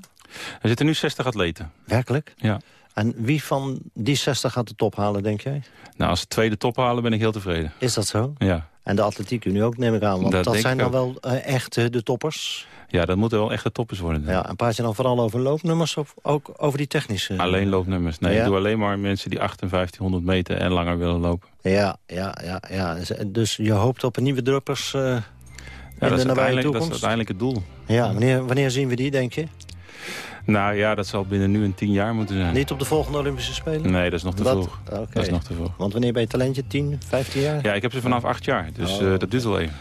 Er zitten nu 60 atleten. Werkelijk? Ja. En wie van die 60 gaat de top halen, denk jij? Nou, als ze tweede top halen, ben ik heel tevreden. Is dat zo? Ja. En de atletiek nu ook, neem ik aan. Want dat, dat zijn dan wel uh, echt uh, de toppers? Ja, dat moeten wel echte toppers worden. Ja, en praat je dan vooral over loopnummers of ook over die technische? Alleen loopnummers. Nee, ja? ik doe alleen maar mensen die 8 en 1500 meter en langer willen lopen. Ja, ja, ja. ja. Dus je hoopt op een nieuwe druppers uh, ja, in dat de nabije toekomst? Dat is uiteindelijk het doel. Ja, wanneer, wanneer zien we die, denk je? Nou ja, dat zal binnen nu een tien jaar moeten zijn. Niet op de volgende Olympische Spelen? Nee, dat is nog te dat, vroeg. Okay. Dat is nog te vroeg. Want wanneer ben je talentje? 10, 15 jaar? Ja, ik heb ze vanaf acht jaar. Dus oh. uh, dat duurt wel even.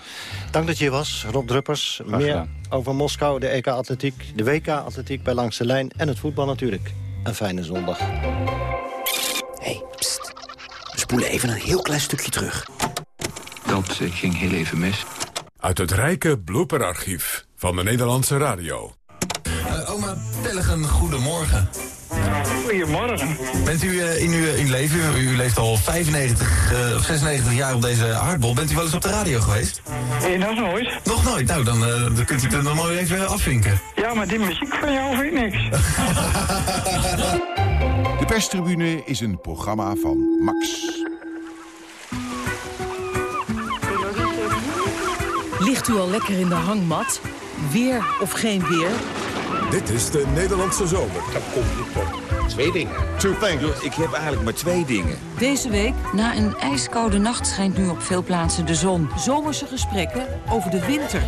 Dank dat je hier was, Rob Druppers. Graag Meer gedaan. over Moskou, de EK Atletiek, de WK Atletiek bij Langs de Lijn... en het voetbal natuurlijk. Een fijne zondag. hey, pst. We spoelen even een heel klein stukje terug. Dat ging heel even mis. Uit het rijke blooperarchief van de Nederlandse radio. Pellegen, goedemorgen. Goedemorgen. Bent u uh, in uw, uw leven, u, u, leeft al 95 uh, of 96 jaar op deze hardbol, bent u wel eens op de radio geweest? Nee, nog nooit. Nog nooit? Nou, dan, dan kunt u het nog mooi even afvinken. Ja, maar die muziek van jou vind ik niks. [laughs] de perstribune is een programma van Max. Ligt u al lekker in de hangmat? Weer of geen weer? Dit is de Nederlandse zomer. Dan kom je tot twee dingen. Two things. Ik heb eigenlijk maar twee dingen. Deze week, na een ijskoude nacht, schijnt nu op veel plaatsen de zon. Zomerse gesprekken over de winter.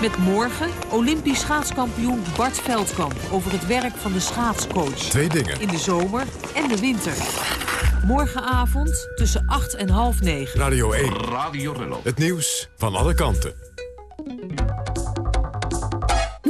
Met morgen Olympisch schaatskampioen Bart Veldkamp... over het werk van de schaatscoach. Twee dingen. In de zomer en de winter. Morgenavond tussen 8 en half 9. Radio 1. Radio Rello. Het nieuws van alle kanten.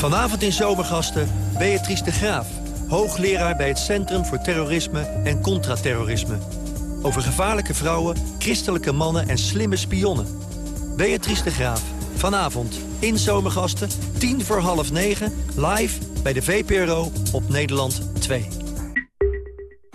Vanavond in Zomergasten Beatrice de Graaf. Hoogleraar bij het Centrum voor Terrorisme en Contraterrorisme. Over gevaarlijke vrouwen, christelijke mannen en slimme spionnen. Beatrice de Graaf. Vanavond in Zomergasten, tien voor half negen, live bij de VPRO op Nederland 2.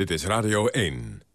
Dit is Radio 1.